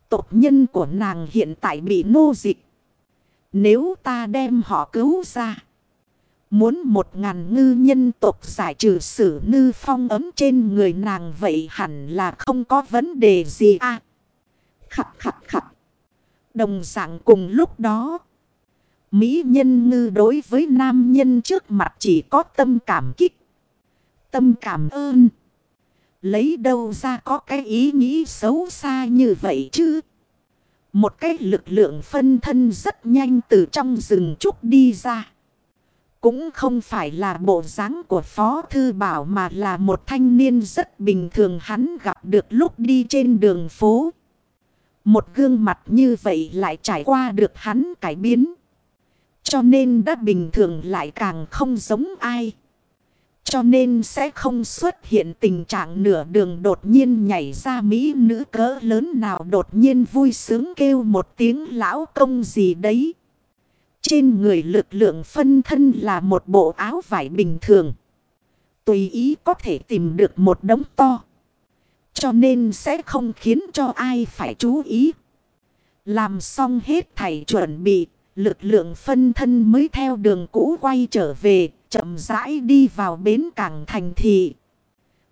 Tộc nhân của nàng hiện tại bị nô dịch. Nếu ta đem họ cứu ra. Muốn một ngàn ngư nhân tộc giải trừ sử nư phong ấm trên người nàng vậy hẳn là không có vấn đề gì à. Khặt khặt khặt. Đồng dạng cùng lúc đó. Mỹ nhân ngư đối với nam nhân trước mặt chỉ có tâm cảm kích. Tâm cảm ơn. Lấy đâu ra có cái ý nghĩ xấu xa như vậy chứ. Một cái lực lượng phân thân rất nhanh từ trong rừng trúc đi ra. Cũng không phải là bộ dáng của Phó Thư Bảo mà là một thanh niên rất bình thường hắn gặp được lúc đi trên đường phố. Một gương mặt như vậy lại trải qua được hắn cải biến. Cho nên đã bình thường lại càng không giống ai. Cho nên sẽ không xuất hiện tình trạng nửa đường đột nhiên nhảy ra mỹ nữ cỡ lớn nào đột nhiên vui sướng kêu một tiếng lão công gì đấy. Trên người lực lượng phân thân là một bộ áo vải bình thường. Tùy ý có thể tìm được một đống to. Cho nên sẽ không khiến cho ai phải chú ý. Làm xong hết thảy chuẩn bị, lực lượng phân thân mới theo đường cũ quay trở về, chậm rãi đi vào bến cảng thành thị.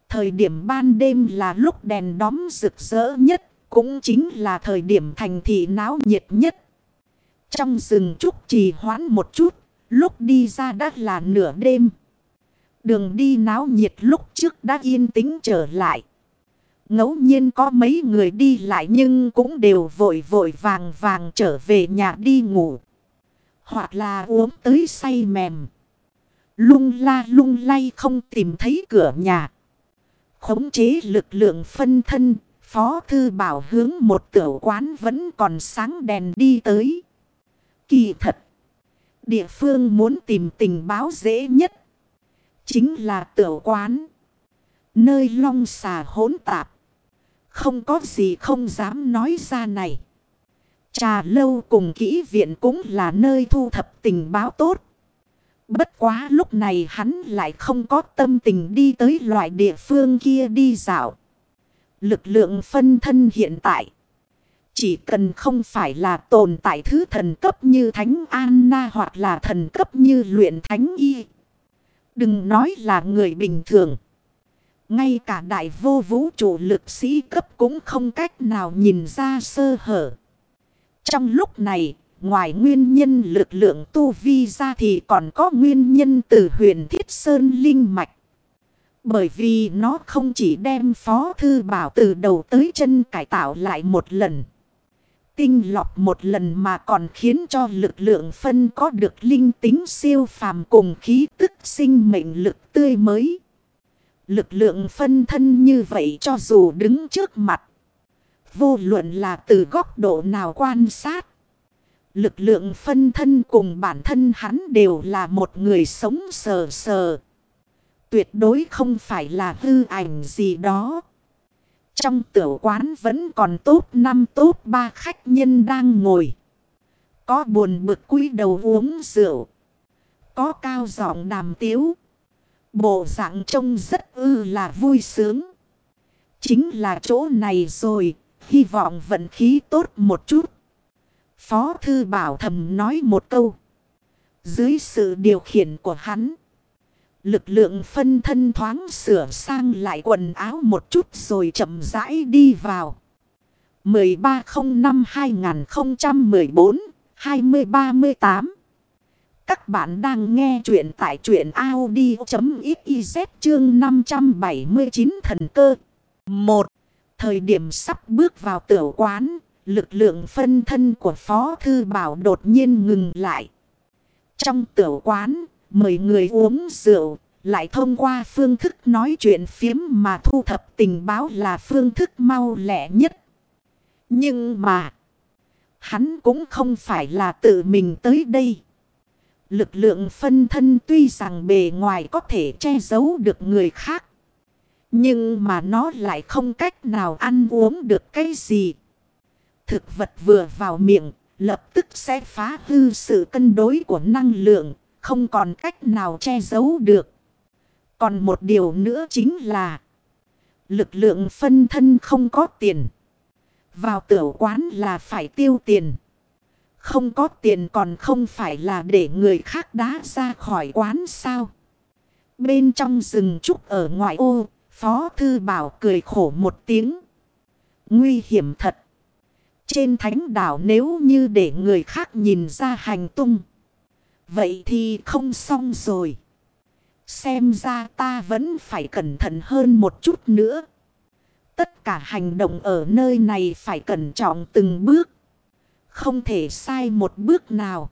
Thời điểm ban đêm là lúc đèn đóm rực rỡ nhất, cũng chính là thời điểm thành thị náo nhiệt nhất. Trong rừng trúc trì hoãn một chút, lúc đi ra đã là nửa đêm. Đường đi náo nhiệt lúc trước đã yên tĩnh trở lại. ngẫu nhiên có mấy người đi lại nhưng cũng đều vội vội vàng vàng trở về nhà đi ngủ. Hoặc là uống tới say mềm. Lung la lung lay không tìm thấy cửa nhà. Khống chế lực lượng phân thân. Phó thư bảo hướng một tiểu quán vẫn còn sáng đèn đi tới. Kỳ thật. Địa phương muốn tìm tình báo dễ nhất. Chính là tiểu quán. Nơi long xà hỗn tạp. Không có gì không dám nói ra này. Trà lâu cùng kỹ viện cũng là nơi thu thập tình báo tốt. Bất quá lúc này hắn lại không có tâm tình đi tới loại địa phương kia đi dạo. Lực lượng phân thân hiện tại. Chỉ cần không phải là tồn tại thứ thần cấp như Thánh Anna hoặc là thần cấp như luyện Thánh Y. Đừng nói là người bình thường. Ngay cả đại vô vũ trụ lực sĩ cấp cũng không cách nào nhìn ra sơ hở. Trong lúc này, ngoài nguyên nhân lực lượng tu vi ra thì còn có nguyên nhân từ huyền thiết sơn linh mạch. Bởi vì nó không chỉ đem phó thư bảo từ đầu tới chân cải tạo lại một lần. Tinh lọc một lần mà còn khiến cho lực lượng phân có được linh tính siêu phàm cùng khí tức sinh mệnh lực tươi mới. Lực lượng phân thân như vậy cho dù đứng trước mặt Vô luận là từ góc độ nào quan sát. Lực lượng phân thân cùng bản thân hắn đều là một người sống sờ sờ. Tuyệt đối không phải là hư ảnh gì đó. Trong tiểu quán vẫn còn tốt năm tốt ba khách nhân đang ngồi. Có buồn bực quý đầu uống rượu. Có cao giọng đàm tiếu. Bộ dạng trông rất ư là vui sướng. Chính là chỗ này rồi. Hy vọng vận khí tốt một chút. Phó thư bảo thầm nói một câu. Dưới sự điều khiển của hắn. Lực lượng phân thân thoáng sửa sang lại quần áo một chút rồi chậm rãi đi vào. 1305-2014-2038 Các bạn đang nghe chuyện tại truyện Audi.xyz chương 579 thần cơ. 1. Thời điểm sắp bước vào tiểu quán, lực lượng phân thân của Phó Thư Bảo đột nhiên ngừng lại. Trong tiểu quán, mời người uống rượu, lại thông qua phương thức nói chuyện phiếm mà thu thập tình báo là phương thức mau lẹ nhất. Nhưng mà, hắn cũng không phải là tự mình tới đây. Lực lượng phân thân tuy rằng bề ngoài có thể che giấu được người khác. Nhưng mà nó lại không cách nào ăn uống được cái gì. Thực vật vừa vào miệng, lập tức sẽ phá hư sự cân đối của năng lượng, không còn cách nào che giấu được. Còn một điều nữa chính là lực lượng phân thân không có tiền. Vào tiểu quán là phải tiêu tiền. Không có tiền còn không phải là để người khác đá ra khỏi quán sao. Bên trong rừng trúc ở ngoại ô, Phó Thư Bảo cười khổ một tiếng. Nguy hiểm thật. Trên thánh đảo nếu như để người khác nhìn ra hành tung. Vậy thì không xong rồi. Xem ra ta vẫn phải cẩn thận hơn một chút nữa. Tất cả hành động ở nơi này phải cẩn trọng từng bước. Không thể sai một bước nào.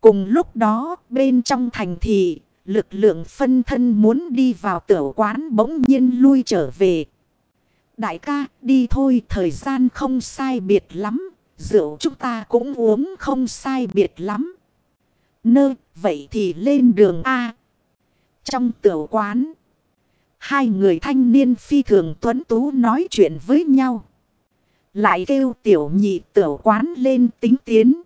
Cùng lúc đó bên trong thành thị, lực lượng phân thân muốn đi vào tiểu quán bỗng nhiên lui trở về. Đại ca, đi thôi, thời gian không sai biệt lắm. Rượu chúng ta cũng uống không sai biệt lắm. Nơ, vậy thì lên đường A. Trong tiểu quán. Hai người thanh niên phi thường tuấn tú nói chuyện với nhau. Lại kêu tiểu nhị tiểu quán lên tính tiến.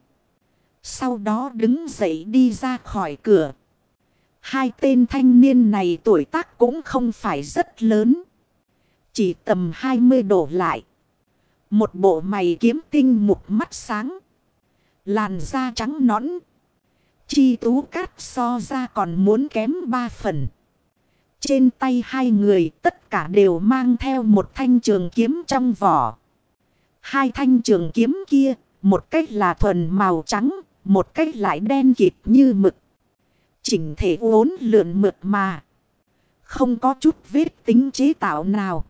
Sau đó đứng dậy đi ra khỏi cửa. Hai tên thanh niên này tuổi tác cũng không phải rất lớn. Chỉ tầm 20 đổ lại. Một bộ mày kiếm tinh mục mắt sáng. Làn da trắng nõn. Chi tú cát so ra còn muốn kém ba phần. Trên tay hai người tất cả đều mang theo một thanh trường kiếm trong vỏ. Hai thanh trường kiếm kia, một cách là thuần màu trắng, một cách lại đen kịt như mực. Chỉnh thể uốn lượn mượt mà. Không có chút vết tính chế tạo nào.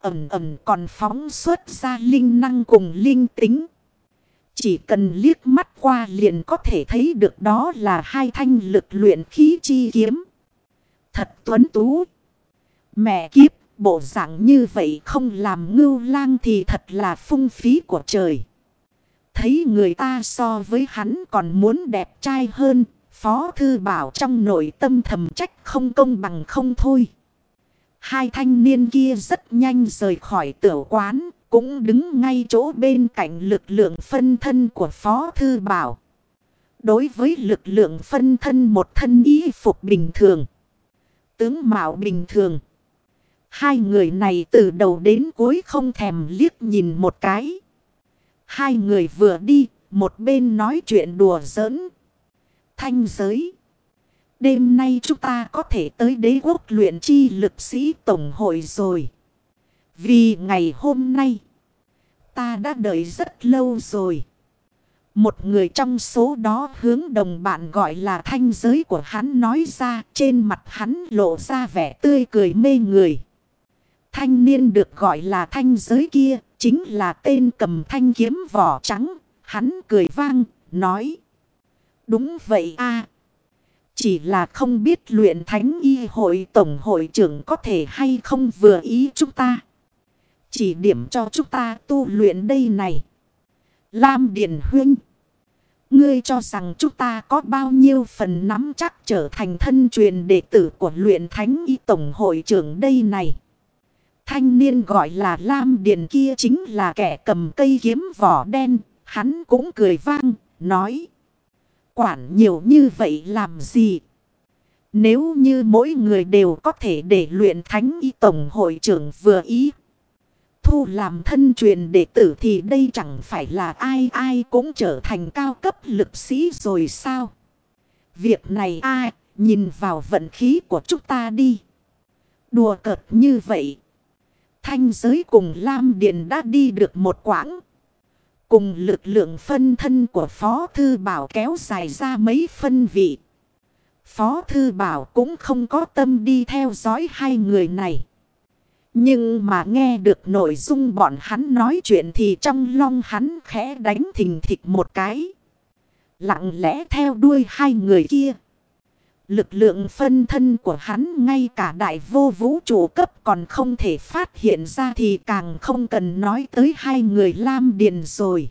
Ẩm ẩm còn phóng xuất ra linh năng cùng linh tính. Chỉ cần liếc mắt qua liền có thể thấy được đó là hai thanh lực luyện khí chi kiếm. Thật tuấn tú. Mẹ kiếp, bộ dạng như vậy không làm ngưu lang thì thật là phung phí của trời. Thấy người ta so với hắn còn muốn đẹp trai hơn, Phó Thư Bảo trong nội tâm thầm trách không công bằng không thôi. Hai thanh niên kia rất nhanh rời khỏi tiểu quán, cũng đứng ngay chỗ bên cạnh lực lượng phân thân của Phó Thư Bảo. Đối với lực lượng phân thân một thân y phục bình thường. Tướng Mạo bình thường. Hai người này từ đầu đến cuối không thèm liếc nhìn một cái. Hai người vừa đi, một bên nói chuyện đùa giỡn. Thanh giới. Đêm nay chúng ta có thể tới đế quốc luyện chi lực sĩ tổng hội rồi. Vì ngày hôm nay, ta đã đợi rất lâu rồi. Một người trong số đó hướng đồng bạn gọi là thanh giới của hắn nói ra trên mặt hắn lộ ra vẻ tươi cười mê người. Thanh niên được gọi là thanh giới kia chính là tên cầm thanh kiếm vỏ trắng. Hắn cười vang, nói. Đúng vậy a Chỉ là không biết luyện thánh y hội tổng hội trưởng có thể hay không vừa ý chúng ta. chỉ điểm cho chúng ta tu luyện đây này. Lam Điền Huynh. Ngươi cho rằng chúng ta có bao nhiêu phần nắm chắc trở thành thân truyền đệ tử của luyện thánh y tổng hội trưởng đây này. Thanh niên gọi là Lam Điền kia chính là kẻ cầm cây kiếm vỏ đen. Hắn cũng cười vang, nói. Quản nhiều như vậy làm gì? Nếu như mỗi người đều có thể để luyện thánh y tổng hội trưởng vừa ý. Thu làm thân truyền đệ tử thì đây chẳng phải là ai ai cũng trở thành cao cấp lực sĩ rồi sao? Việc này ai nhìn vào vận khí của chúng ta đi. Đùa cợt như vậy. Thanh giới cùng Lam Điện đã đi được một quãng. Cùng lực lượng phân thân của Phó Thư Bảo kéo dài ra mấy phân vị. Phó Thư Bảo cũng không có tâm đi theo dõi hai người này. Nhưng mà nghe được nội dung bọn hắn nói chuyện thì trong lòng hắn khẽ đánh thình thịch một cái. Lặng lẽ theo đuôi hai người kia. Lực lượng phân thân của hắn ngay cả đại vô vũ trụ cấp còn không thể phát hiện ra thì càng không cần nói tới hai người Lam Điền rồi.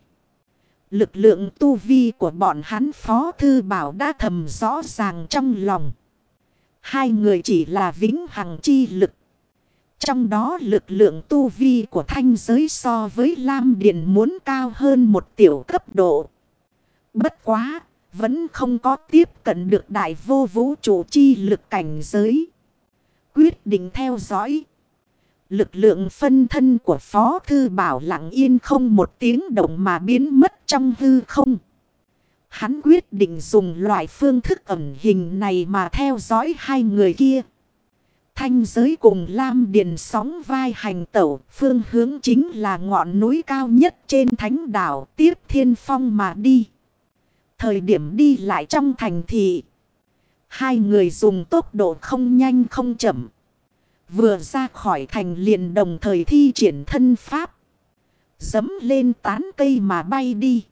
Lực lượng tu vi của bọn hắn Phó Thư Bảo đã thầm rõ ràng trong lòng. Hai người chỉ là vĩnh hằng chi lực. Trong đó lực lượng tu vi của thanh giới so với Lam Điền muốn cao hơn một tiểu cấp độ. Bất quá, vẫn không có tiếp cận được đại vô vũ trụ chi lực cảnh giới. Quyết định theo dõi. Lực lượng phân thân của Phó Thư Bảo lặng yên không một tiếng động mà biến mất trong hư không. Hắn quyết định dùng loại phương thức ẩn hình này mà theo dõi hai người kia. Thanh giới cùng Lam Điền sóng vai hành tẩu, phương hướng chính là ngọn núi cao nhất trên thánh đảo tiếp thiên phong mà đi. Thời điểm đi lại trong thành thị, hai người dùng tốc độ không nhanh không chậm. Vừa ra khỏi thành liền đồng thời thi triển thân pháp. Dấm lên tán cây mà bay đi.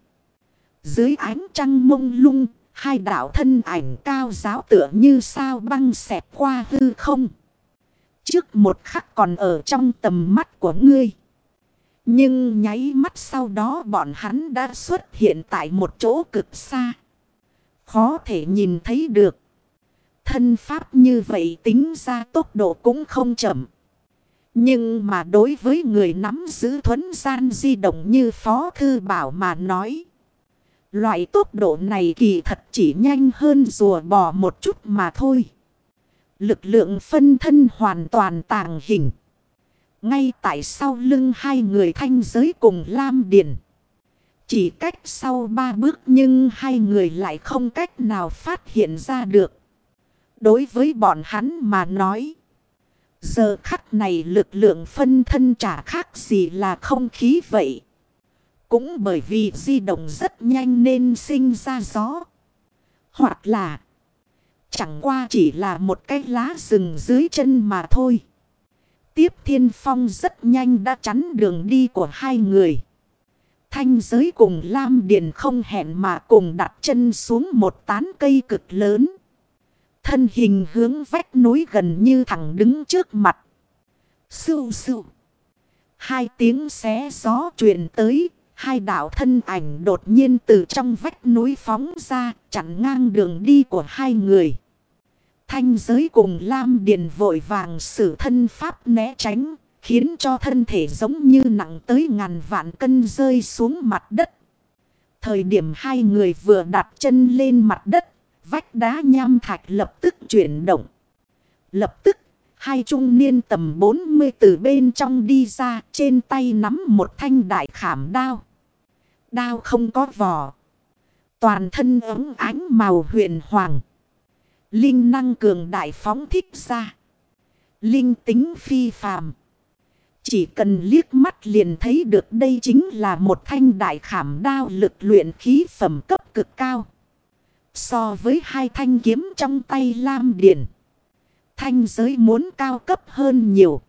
Dưới ánh trăng mông lung, hai đảo thân ảnh cao giáo tựa như sao băng xẹp qua hư không. Trước một khắc còn ở trong tầm mắt của ngươi. Nhưng nháy mắt sau đó bọn hắn đã xuất hiện tại một chỗ cực xa. Khó thể nhìn thấy được. Thân pháp như vậy tính ra tốc độ cũng không chậm. Nhưng mà đối với người nắm giữ thuấn gian di động như Phó Thư Bảo mà nói. Loại tốc độ này kỳ thật chỉ nhanh hơn rùa bò một chút mà thôi. Lực lượng phân thân hoàn toàn tàng hình. Ngay tại sau lưng hai người thanh giới cùng Lam Điền. Chỉ cách sau ba bước nhưng hai người lại không cách nào phát hiện ra được. Đối với bọn hắn mà nói. Giờ khắc này lực lượng phân thân chả khác gì là không khí vậy. Cũng bởi vì di động rất nhanh nên sinh ra gió. Hoặc là, chẳng qua chỉ là một cái lá rừng dưới chân mà thôi. Tiếp thiên phong rất nhanh đã chắn đường đi của hai người. Thanh giới cùng Lam Điền không hẹn mà cùng đặt chân xuống một tán cây cực lớn. Thân hình hướng vách núi gần như thẳng đứng trước mặt. Sưu sưu. Hai tiếng xé gió truyền tới. Hai đảo thân ảnh đột nhiên từ trong vách núi phóng ra, chặn ngang đường đi của hai người. Thanh giới cùng Lam Điền vội vàng sử thân pháp né tránh. Khiến cho thân thể giống như nặng tới ngàn vạn cân rơi xuống mặt đất. Thời điểm hai người vừa đặt chân lên mặt đất. Vách đá nham thạch lập tức chuyển động. Lập tức, hai trung niên tầm 40 từ bên trong đi ra, trên tay nắm một thanh đại khảm đao. Đao không có vỏ. Toàn thân ấm ánh màu huyền hoàng. Linh năng cường đại phóng thích ra. Linh tính phi phàm. Chỉ cần liếc mắt liền thấy được đây chính là một thanh đại khảm đao lực luyện khí phẩm cấp cực cao. So với hai thanh kiếm trong tay Lam Điền. Thanh giới muốn cao cấp hơn nhiều.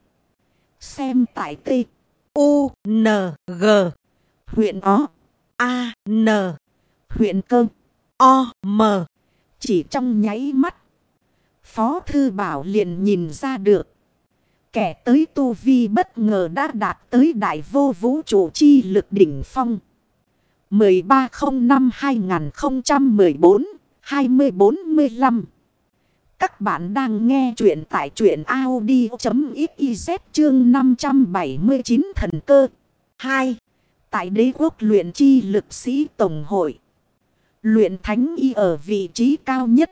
Xem tại T. U. N. G. Huyện O. A. N. Huyện Cơ. O. M. Chỉ trong nháy mắt. Phó Thư Bảo liền nhìn ra được. kẻ tới tu vi bất ngờ đã đạt tới đại vô vũ trụ chi lực đỉnh phong. 1305-2014-2045 Các bạn đang nghe chuyện tại chuyện Audi.xyz chương 579 thần cơ 2. Tại đế quốc luyện chi lực sĩ Tổng hội Luyện thánh y ở vị trí cao nhất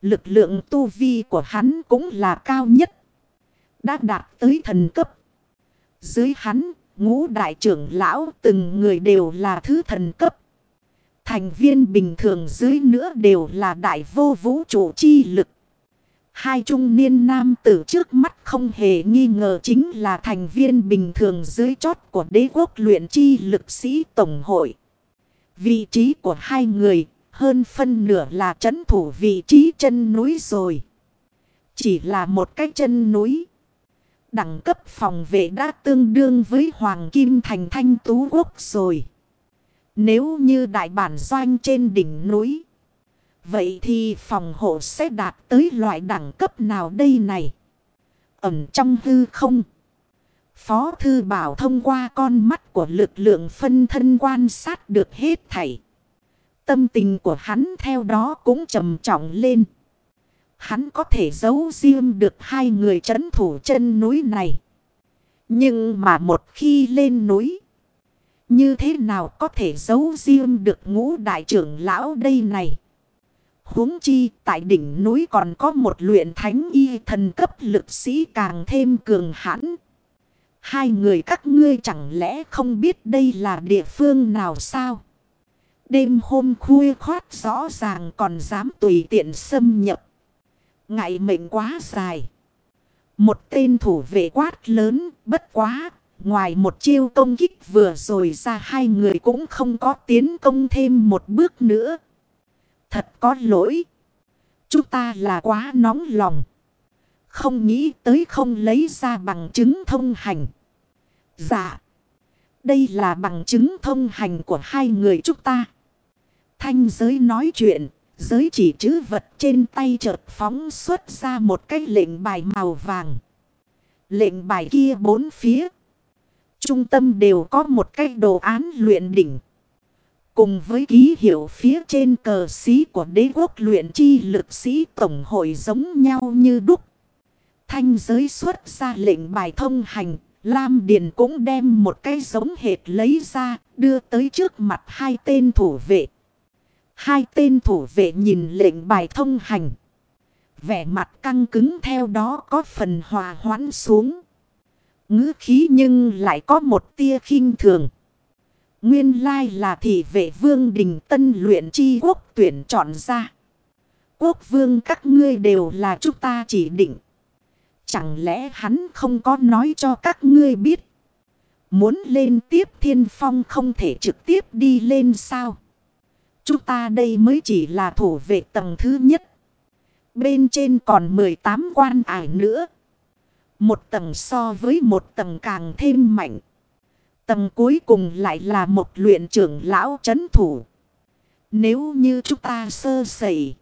Lực lượng tu vi của hắn cũng là cao nhất đã đạt tới thần cấp. Dưới hắn, ngũ đại trưởng lão từng người đều là thứ thần cấp. Thành viên bình thường dưới nữa đều là đại vô vũ trụ chi lực. Hai trung niên nam tử trước mắt không hề nghi ngờ chính là thành viên bình thường dưới chót của đế quốc luyện chi lực sĩ tổng hội. Vị trí của hai người, hơn phân nửa là trấn thủ vị trí chân núi rồi. Chỉ là một cái chân núi. Đẳng cấp phòng vệ đã tương đương với Hoàng Kim Thành Thanh Tú Quốc rồi. Nếu như đại bản doanh trên đỉnh núi. Vậy thì phòng hộ sẽ đạt tới loại đẳng cấp nào đây này? Ẩm trong hư không. Phó Thư Bảo thông qua con mắt của lực lượng phân thân quan sát được hết thảy. Tâm tình của hắn theo đó cũng trầm trọng lên hắn có thể giấu riêng được hai người trấn thủ chân núi này. Nhưng mà một khi lên núi, như thế nào có thể giấu riêng được ngũ đại trưởng lão đây này? huống chi tại đỉnh núi còn có một luyện thánh y thần cấp lực sĩ càng thêm cường hãn. Hai người các ngươi chẳng lẽ không biết đây là địa phương nào sao? Đêm hôm khuya khoát rõ ràng còn dám tùy tiện xâm nhập. Ngại mệnh quá dài. Một tên thủ vệ quát lớn, bất quá. Ngoài một chiêu công kích vừa rồi ra hai người cũng không có tiến công thêm một bước nữa. Thật có lỗi. Chúng ta là quá nóng lòng. Không nghĩ tới không lấy ra bằng chứng thông hành. Dạ. Đây là bằng chứng thông hành của hai người chúng ta. Thanh giới nói chuyện. Giới chỉ chữ vật trên tay chợt phóng xuất ra một cái lệnh bài màu vàng. Lệnh bài kia bốn phía. Trung tâm đều có một cái đồ án luyện đỉnh. Cùng với ký hiệu phía trên cờ xí của đế quốc luyện chi lực sĩ tổng hội giống nhau như đúc. Thanh giới xuất ra lệnh bài thông hành. Lam Điền cũng đem một cái giống hệt lấy ra, đưa tới trước mặt hai tên thủ vệ. Hai tên thủ vệ nhìn lệnh bài thông hành. Vẻ mặt căng cứng theo đó có phần hòa hoãn xuống. ngữ khí nhưng lại có một tia khinh thường. Nguyên lai là thị vệ vương đình tân luyện chi quốc tuyển chọn ra. Quốc vương các ngươi đều là chúng ta chỉ định. Chẳng lẽ hắn không có nói cho các ngươi biết. Muốn lên tiếp thiên phong không thể trực tiếp đi lên sao. Chúng ta đây mới chỉ là thủ vệ tầng thứ nhất. Bên trên còn 18 quan ải nữa. Một tầng so với một tầng càng thêm mạnh. Tầng cuối cùng lại là một luyện trưởng lão chấn thủ. Nếu như chúng ta sơ sẩy.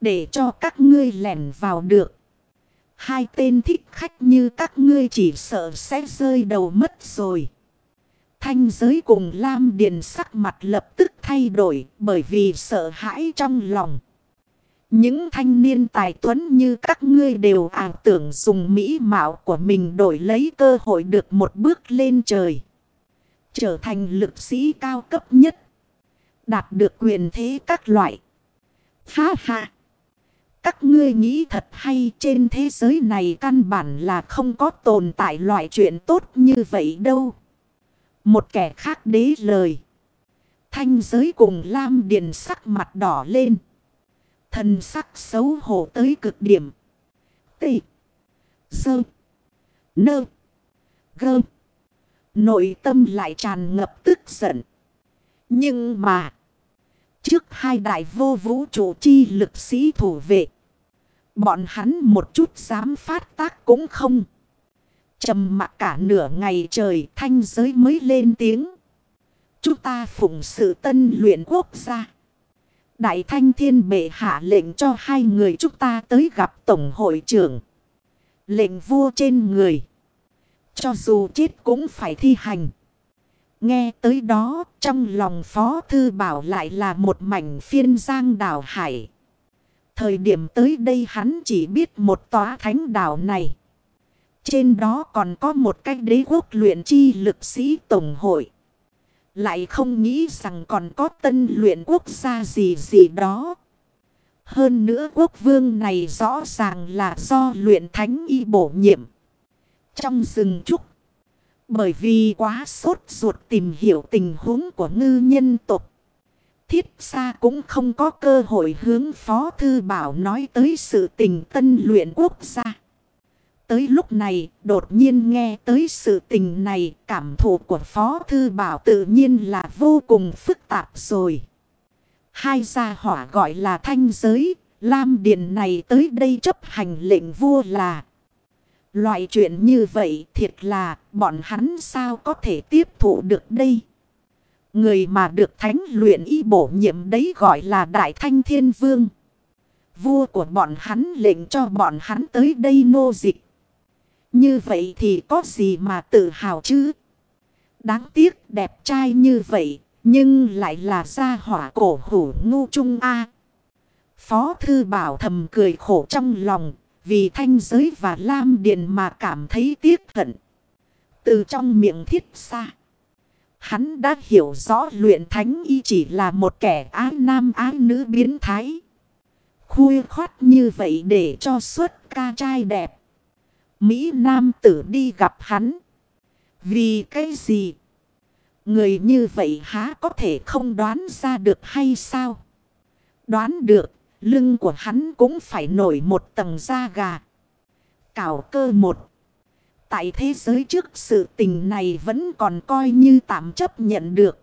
Để cho các ngươi lẻn vào được. Hai tên thích khách như các ngươi chỉ sợ sẽ rơi đầu mất rồi. Thanh giới cùng Lam Điền sắc mặt lập tức thay đổi bởi vì sợ hãi trong lòng. Những thanh niên tài tuấn như các ngươi đều ảo tưởng dùng mỹ mạo của mình đổi lấy cơ hội được một bước lên trời. Trở thành lực sĩ cao cấp nhất. Đạt được quyền thế các loại. Ha ha! Các ngươi nghĩ thật hay trên thế giới này căn bản là không có tồn tại loại chuyện tốt như vậy đâu. Một kẻ khác đế lời. Thanh giới cùng Lam Điền sắc mặt đỏ lên. Thần sắc xấu hổ tới cực điểm. Tị. Sơ. Nơ. Gơ. Nội tâm lại tràn ngập tức giận. Nhưng mà. Trước hai đại vô vũ trụ chi lực sĩ thủ vệ. Bọn hắn một chút dám phát tác cũng không trầm mặc cả nửa ngày trời, thanh giới mới lên tiếng. Chúng ta phụng sự tân luyện quốc gia. Đại thanh thiên bệ hạ lệnh cho hai người chúng ta tới gặp tổng hội trưởng. Lệnh vua trên người. Cho dù chết cũng phải thi hành. Nghe tới đó, trong lòng Phó Thư Bảo lại là một mảnh phiên giang đảo hải. Thời điểm tới đây hắn chỉ biết một tòa thánh đảo này. Trên đó còn có một cái đế quốc luyện chi lực sĩ tổng hội. Lại không nghĩ rằng còn có tân luyện quốc gia gì gì đó. Hơn nữa quốc vương này rõ ràng là do luyện thánh y bổ nhiệm. Trong rừng trúc. Bởi vì quá sốt ruột tìm hiểu tình huống của ngư nhân tộc. Thiết xa cũng không có cơ hội hướng Phó Thư Bảo nói tới sự tình tân luyện quốc gia. Tới lúc này, đột nhiên nghe tới sự tình này, cảm thụ của Phó Thư Bảo tự nhiên là vô cùng phức tạp rồi. Hai gia hỏa gọi là thanh giới, Lam Điện này tới đây chấp hành lệnh vua là. Loại chuyện như vậy thiệt là bọn hắn sao có thể tiếp thụ được đây. Người mà được thánh luyện y bổ nhiệm đấy gọi là Đại Thanh Thiên Vương. Vua của bọn hắn lệnh cho bọn hắn tới đây nô dịch. Như vậy thì có gì mà tự hào chứ? Đáng tiếc đẹp trai như vậy, nhưng lại là gia hỏa cổ hủ ngu trung A. Phó thư bảo thầm cười khổ trong lòng, vì thanh giới và lam điện mà cảm thấy tiếc hận. Từ trong miệng thiết xa. Hắn đã hiểu rõ luyện thánh y chỉ là một kẻ ái nam ái nữ biến thái. Khui khoát như vậy để cho suốt ca trai đẹp. Mỹ Nam tử đi gặp hắn. Vì cái gì? Người như vậy há có thể không đoán ra được hay sao? Đoán được, lưng của hắn cũng phải nổi một tầng da gà. Cảo cơ một. Tại thế giới trước sự tình này vẫn còn coi như tạm chấp nhận được.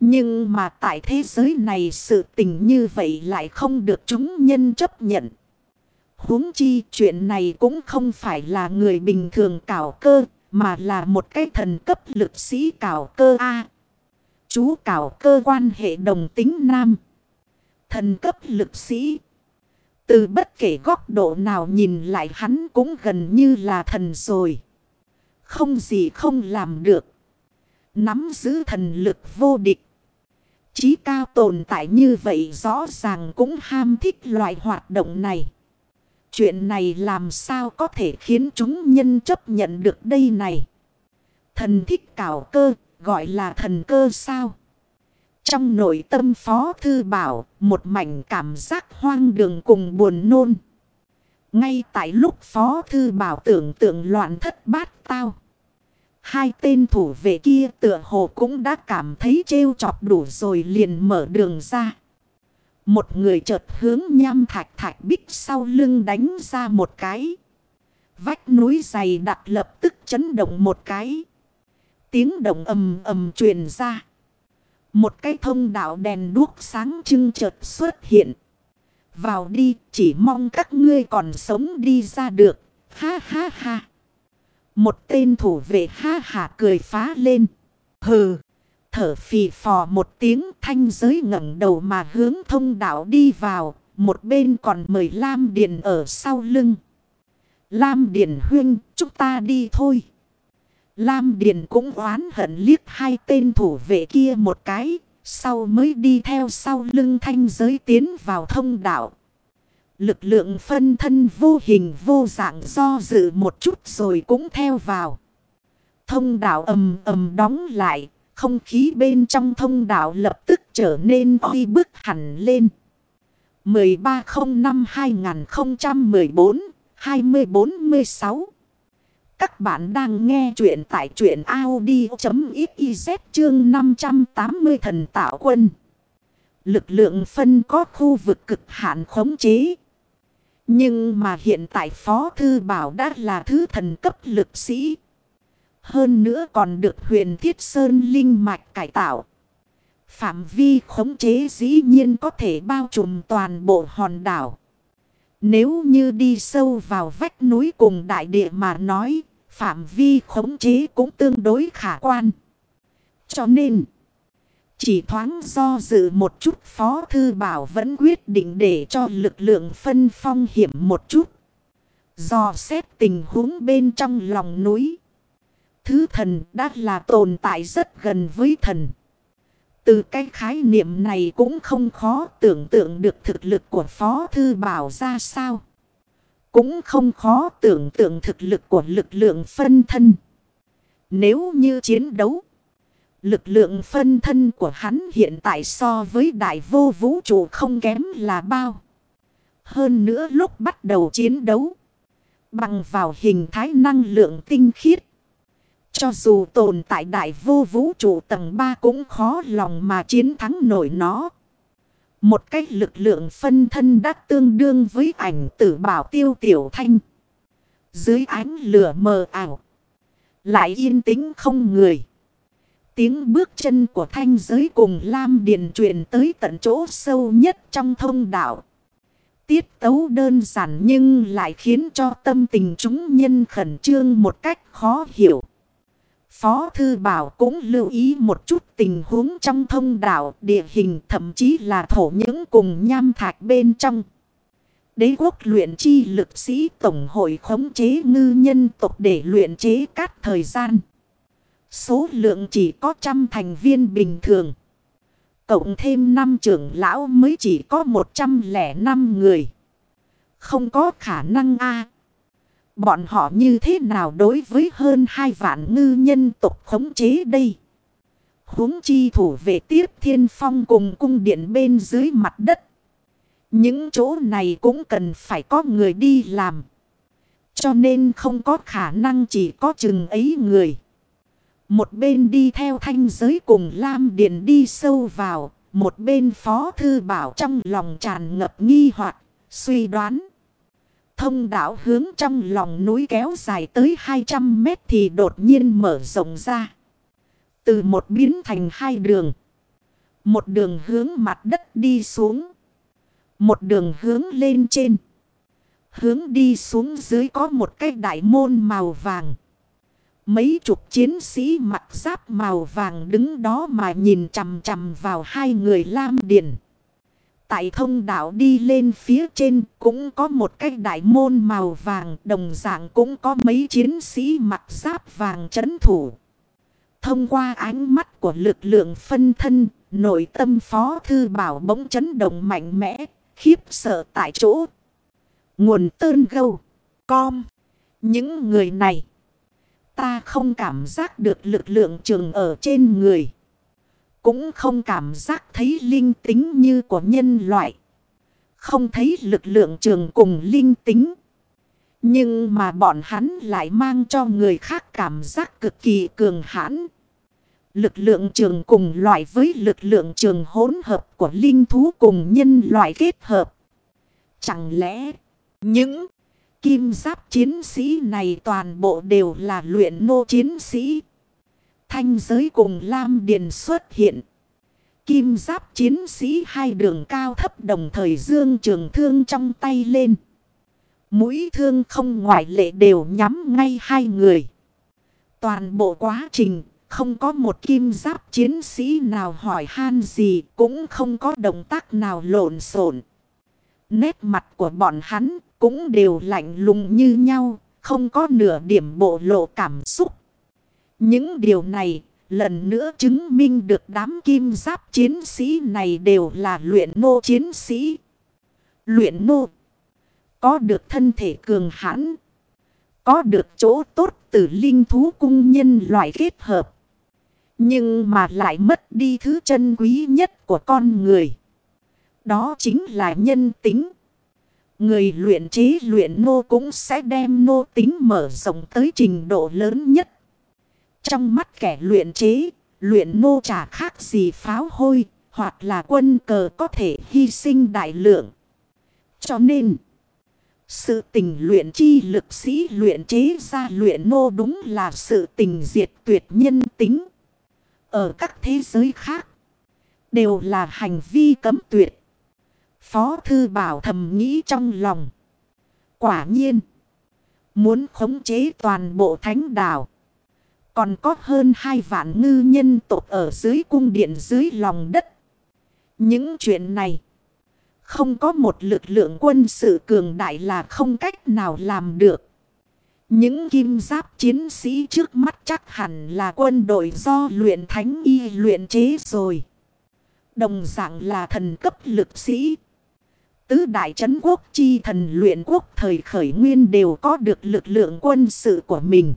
Nhưng mà tại thế giới này sự tình như vậy lại không được chúng nhân chấp nhận huống chi chuyện này cũng không phải là người bình thường cảo cơ, mà là một cái thần cấp lực sĩ cảo cơ A. Chú cảo cơ quan hệ đồng tính nam. Thần cấp lực sĩ. Từ bất kể góc độ nào nhìn lại hắn cũng gần như là thần rồi. Không gì không làm được. Nắm giữ thần lực vô địch. Chí cao tồn tại như vậy rõ ràng cũng ham thích loại hoạt động này. Chuyện này làm sao có thể khiến chúng nhân chấp nhận được đây này. Thần thích cảo cơ, gọi là thần cơ sao? Trong nội tâm phó thư bảo, một mảnh cảm giác hoang đường cùng buồn nôn. Ngay tại lúc phó thư bảo tưởng tượng loạn thất bát tao. Hai tên thủ vệ kia tựa hồ cũng đã cảm thấy trêu chọc đủ rồi liền mở đường ra. Một người chợt hướng nham thạch thạch bích sau lưng đánh ra một cái. Vách núi dày đặt lập tức chấn động một cái. Tiếng động ầm ầm truyền ra. Một cái thông đạo đèn đuốc sáng trưng chợt xuất hiện. Vào đi chỉ mong các ngươi còn sống đi ra được. Ha ha ha. Một tên thủ vệ ha hả cười phá lên. Hừ thở phì phò một tiếng thanh giới ngẩng đầu mà hướng thông đạo đi vào. Một bên còn mời Lam Điền ở sau lưng. Lam Điền huynh, chúng ta đi thôi. Lam Điền cũng oán hận liếc hai tên thủ vệ kia một cái. Sau mới đi theo sau lưng thanh giới tiến vào thông đạo. Lực lượng phân thân vô hình vô dạng do dự một chút rồi cũng theo vào. Thông đạo ầm ầm đóng lại, không khí bên trong thông đạo lập tức trở nên oi bức hẳn lên. 1305-2014-2046 các bạn đang nghe chuyện tại chuyện Audi.xyz chương 580 thần tạo quân. Lực lượng phân có khu vực cực hạn khống chế. Nhưng mà hiện tại Phó Thư Bảo đã là thứ thần cấp lực sĩ. Hơn nữa còn được huyền thiết sơn linh mạch cải tạo. Phạm vi khống chế dĩ nhiên có thể bao trùm toàn bộ hòn đảo. Nếu như đi sâu vào vách núi cùng đại địa mà nói, phạm vi khống chế cũng tương đối khả quan. Cho nên, chỉ thoáng do dự một chút Phó Thư Bảo vẫn quyết định để cho lực lượng phân phong hiểm một chút. Do xét tình huống bên trong lòng núi. Thứ thần đã là tồn tại rất gần với thần. Từ cái khái niệm này cũng không khó tưởng tượng được thực lực của Phó Thư Bảo ra sao. Cũng không khó tưởng tượng thực lực của lực lượng phân thân. Nếu như chiến đấu, lực lượng phân thân của hắn hiện tại so với đại vô vũ trụ không kém là bao. Hơn nữa lúc bắt đầu chiến đấu, bằng vào hình thái năng lượng tinh khiết. Cho dù tồn tại đại vô vũ trụ tầng 3 cũng khó lòng mà chiến thắng nổi nó. Một cách lực lượng phân thân đã tương đương với ảnh tử bảo tiêu tiểu thanh. Dưới ánh lửa mờ ảo. Lại yên tĩnh không người. Tiếng bước chân của thanh giới cùng Lam Điền truyền tới tận chỗ sâu nhất trong thông đạo. Tiết tấu đơn giản nhưng lại khiến cho tâm tình chúng nhân khẩn trương một cách khó hiểu. Phó Thư Bảo cũng lưu ý một chút tình huống trong thông đạo, địa hình, thậm chí là thổ những cùng nham thạch bên trong. Đế quốc luyện chi lực sĩ tổng hội khống chế ngư nhân tộc để luyện chế các thời gian. Số lượng chỉ có trăm thành viên bình thường. Cộng thêm năm trưởng lão mới chỉ có 105 người. Không có khả năng a Bọn họ như thế nào đối với hơn hai vạn ngư nhân tộc khống chế đây? huống chi thủ về tiếp thiên phong cùng cung điện bên dưới mặt đất. Những chỗ này cũng cần phải có người đi làm. Cho nên không có khả năng chỉ có chừng ấy người. Một bên đi theo thanh giới cùng Lam Điện đi sâu vào. Một bên phó thư bảo trong lòng tràn ngập nghi hoặc, suy đoán. Thông đạo hướng trong lòng núi kéo dài tới 200 mét thì đột nhiên mở rộng ra. Từ một biến thành hai đường. Một đường hướng mặt đất đi xuống. Một đường hướng lên trên. Hướng đi xuống dưới có một cái đại môn màu vàng. Mấy chục chiến sĩ mặc giáp màu vàng đứng đó mà nhìn chằm chằm vào hai người lam điền. Tại thông đạo đi lên phía trên cũng có một cái đại môn màu vàng đồng dạng cũng có mấy chiến sĩ mặc giáp vàng chấn thủ. Thông qua ánh mắt của lực lượng phân thân, nội tâm phó thư bảo bỗng chấn động mạnh mẽ, khiếp sợ tại chỗ. Nguồn tơn gâu, com, những người này. Ta không cảm giác được lực lượng trường ở trên người. Cũng không cảm giác thấy linh tính như của nhân loại. Không thấy lực lượng trường cùng linh tính. Nhưng mà bọn hắn lại mang cho người khác cảm giác cực kỳ cường hãn. Lực lượng trường cùng loại với lực lượng trường hỗn hợp của linh thú cùng nhân loại kết hợp. Chẳng lẽ những kim giáp chiến sĩ này toàn bộ đều là luyện nô chiến sĩ? Thanh giới cùng Lam Điền xuất hiện. Kim giáp chiến sĩ hai đường cao thấp đồng thời dương trường thương trong tay lên. Mũi thương không ngoại lệ đều nhắm ngay hai người. Toàn bộ quá trình không có một kim giáp chiến sĩ nào hỏi han gì cũng không có động tác nào lộn xộn. Nét mặt của bọn hắn cũng đều lạnh lùng như nhau, không có nửa điểm bộ lộ cảm xúc. Những điều này lần nữa chứng minh được đám kim giáp chiến sĩ này đều là luyện nô chiến sĩ. Luyện nô có được thân thể cường hãn, có được chỗ tốt từ linh thú cung nhân loại kết hợp. Nhưng mà lại mất đi thứ chân quý nhất của con người. Đó chính là nhân tính. Người luyện trí luyện nô cũng sẽ đem nô tính mở rộng tới trình độ lớn nhất. Trong mắt kẻ luyện chế, luyện nô trả khác gì pháo hôi, hoặc là quân cờ có thể hy sinh đại lượng. Cho nên, sự tình luyện chi lực sĩ luyện chế ra luyện nô đúng là sự tình diệt tuyệt nhân tính. Ở các thế giới khác, đều là hành vi cấm tuyệt. Phó Thư Bảo thầm nghĩ trong lòng. Quả nhiên, muốn khống chế toàn bộ thánh đảo. Còn có hơn hai vạn ngư nhân tộc ở dưới cung điện dưới lòng đất. Những chuyện này, Không có một lực lượng quân sự cường đại là không cách nào làm được. Những kim giáp chiến sĩ trước mắt chắc hẳn là quân đội do luyện thánh y luyện chế rồi. Đồng dạng là thần cấp lực sĩ. Tứ đại chấn quốc chi thần luyện quốc thời khởi nguyên đều có được lực lượng quân sự của mình.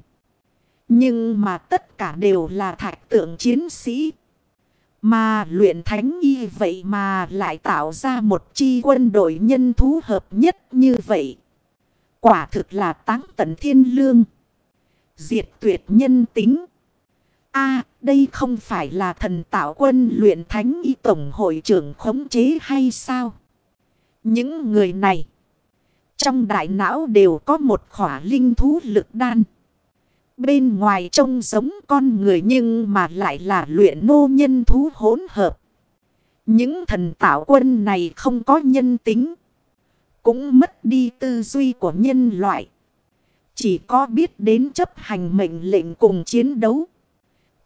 Nhưng mà tất cả đều là thạch tượng chiến sĩ. Mà luyện thánh y vậy mà lại tạo ra một chi quân đội nhân thú hợp nhất như vậy. Quả thực là táng tận thiên lương. Diệt tuyệt nhân tính. a, đây không phải là thần tạo quân luyện thánh y tổng hội trưởng khống chế hay sao? Những người này. Trong đại não đều có một khỏa linh thú lực đan. Bên ngoài trông giống con người nhưng mà lại là luyện nô nhân thú hỗn hợp. Những thần tạo quân này không có nhân tính. Cũng mất đi tư duy của nhân loại. Chỉ có biết đến chấp hành mệnh lệnh cùng chiến đấu.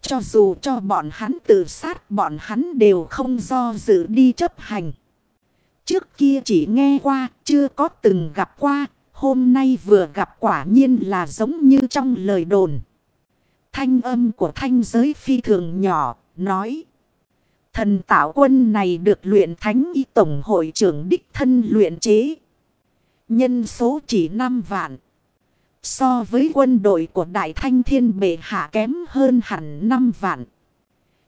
Cho dù cho bọn hắn tự sát bọn hắn đều không do dự đi chấp hành. Trước kia chỉ nghe qua, chưa có từng gặp qua, hôm nay vừa gặp quả nhiên là giống như trong lời đồn. Thanh âm của thanh giới phi thường nhỏ, nói. Thần tạo quân này được luyện thánh y tổng hội trưởng đích thân luyện chế. Nhân số chỉ 5 vạn. So với quân đội của Đại Thanh Thiên Bệ Hạ kém hơn hẳn 5 vạn.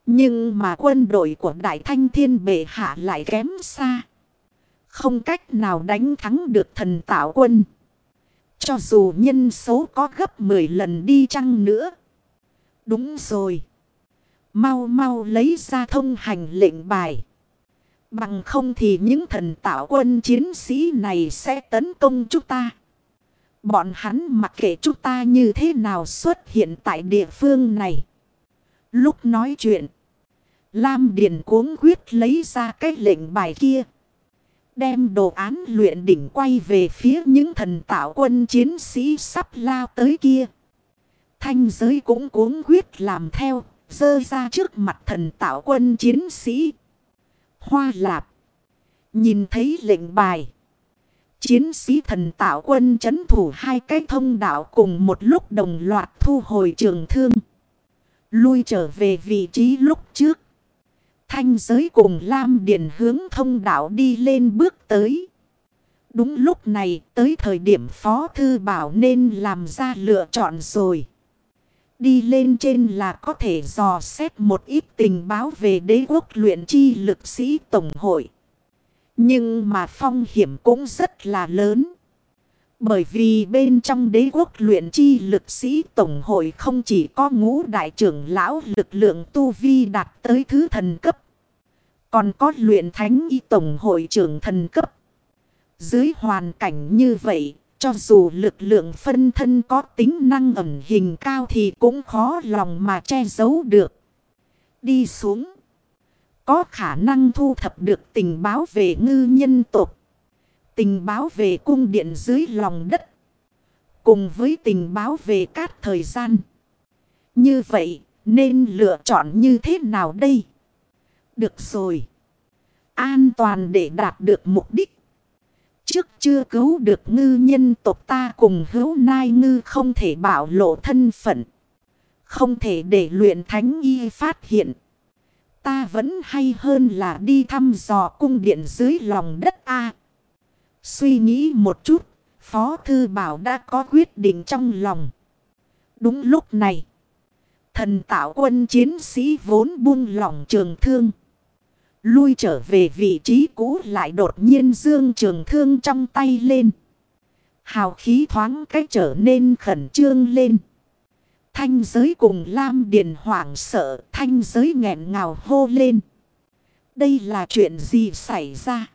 Nhưng mà quân đội của Đại Thanh Thiên Bệ Hạ lại kém xa. Không cách nào đánh thắng được thần tạo quân. Cho dù nhân số có gấp 10 lần đi chăng nữa. Đúng rồi. Mau mau lấy ra thông hành lệnh bài. Bằng không thì những thần tạo quân chiến sĩ này sẽ tấn công chúng ta. Bọn hắn mặc kệ chúng ta như thế nào xuất hiện tại địa phương này. Lúc nói chuyện. Lam Điền cuống quyết lấy ra cái lệnh bài kia. Đem đồ án luyện đỉnh quay về phía những thần tạo quân chiến sĩ sắp lao tới kia. Thanh giới cũng cuống quyết làm theo, dơ ra trước mặt thần tạo quân chiến sĩ. Hoa lạp. Nhìn thấy lệnh bài. Chiến sĩ thần tạo quân chấn thủ hai cái thông đạo cùng một lúc đồng loạt thu hồi trường thương. Lui trở về vị trí lúc trước. Thanh giới cùng Lam Điền hướng thông đạo đi lên bước tới. Đúng lúc này, tới thời điểm Phó Thư Bảo nên làm ra lựa chọn rồi. Đi lên trên là có thể dò xét một ít tình báo về đế quốc luyện chi lực sĩ Tổng hội. Nhưng mà phong hiểm cũng rất là lớn. Bởi vì bên trong đế quốc luyện chi lực sĩ Tổng hội không chỉ có ngũ đại trưởng lão lực lượng tu vi đạt tới thứ thần cấp. Còn có luyện thánh y Tổng hội trưởng thần cấp. Dưới hoàn cảnh như vậy, cho dù lực lượng phân thân có tính năng ẩn hình cao thì cũng khó lòng mà che giấu được. Đi xuống. Có khả năng thu thập được tình báo về ngư nhân tộc. Tình báo về cung điện dưới lòng đất. Cùng với tình báo về các thời gian. Như vậy, nên lựa chọn như thế nào đây? Được rồi. An toàn để đạt được mục đích. Trước chưa cứu được ngư nhân tộc ta cùng hữu nai ngư không thể bảo lộ thân phận. Không thể để luyện thánh y phát hiện. Ta vẫn hay hơn là đi thăm dò cung điện dưới lòng đất A. Suy nghĩ một chút, Phó Thư Bảo đã có quyết định trong lòng. Đúng lúc này, thần tạo quân chiến sĩ vốn buông lỏng trường thương. Lui trở về vị trí cũ lại đột nhiên dương trường thương trong tay lên. Hào khí thoáng cách trở nên khẩn trương lên. Thanh giới cùng Lam Điền hoảng sợ, thanh giới nghẹn ngào hô lên. Đây là chuyện gì xảy ra?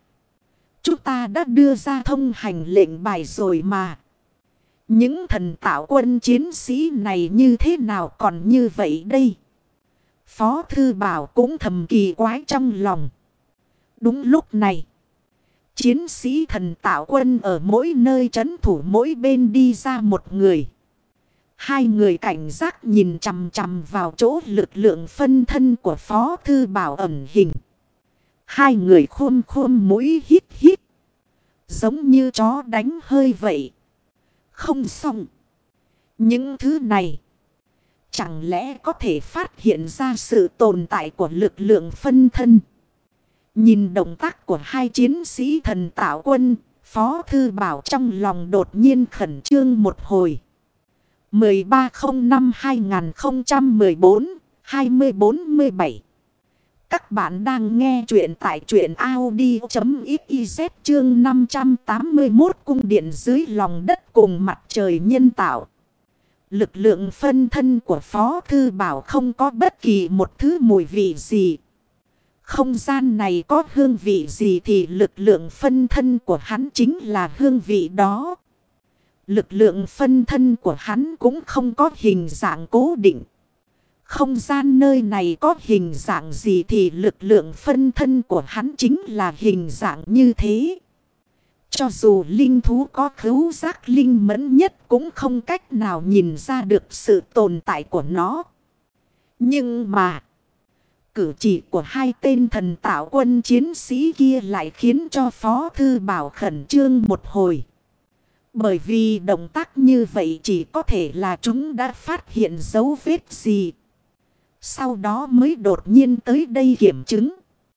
Chúng ta đã đưa ra thông hành lệnh bài rồi mà. Những thần tạo quân chiến sĩ này như thế nào còn như vậy đây? Phó Thư Bảo cũng thầm kỳ quái trong lòng. Đúng lúc này. Chiến sĩ thần tạo quân ở mỗi nơi trấn thủ mỗi bên đi ra một người. Hai người cảnh giác nhìn chằm chằm vào chỗ lực lượng phân thân của Phó Thư Bảo ẩn hình. Hai người khôm khôm mũi hít hít. Giống như chó đánh hơi vậy. Không xong. Những thứ này. Chẳng lẽ có thể phát hiện ra sự tồn tại của lực lượng phân thân. Nhìn động tác của hai chiến sĩ thần tạo quân. Phó Thư Bảo trong lòng đột nhiên khẩn trương một hồi. 1305-2014-2047 các bạn đang nghe chuyện tại chuyện Audi.xyz chương 581 cung điện dưới lòng đất cùng mặt trời nhân tạo. Lực lượng phân thân của Phó Thư Bảo không có bất kỳ một thứ mùi vị gì. Không gian này có hương vị gì thì lực lượng phân thân của hắn chính là hương vị đó. Lực lượng phân thân của hắn cũng không có hình dạng cố định. Không gian nơi này có hình dạng gì thì lực lượng phân thân của hắn chính là hình dạng như thế. Cho dù linh thú có khứu giác linh mẫn nhất cũng không cách nào nhìn ra được sự tồn tại của nó. Nhưng mà, cử chỉ của hai tên thần tạo quân chiến sĩ kia lại khiến cho Phó Thư Bảo khẩn trương một hồi. Bởi vì động tác như vậy chỉ có thể là chúng đã phát hiện dấu vết gì. Sau đó mới đột nhiên tới đây kiểm chứng.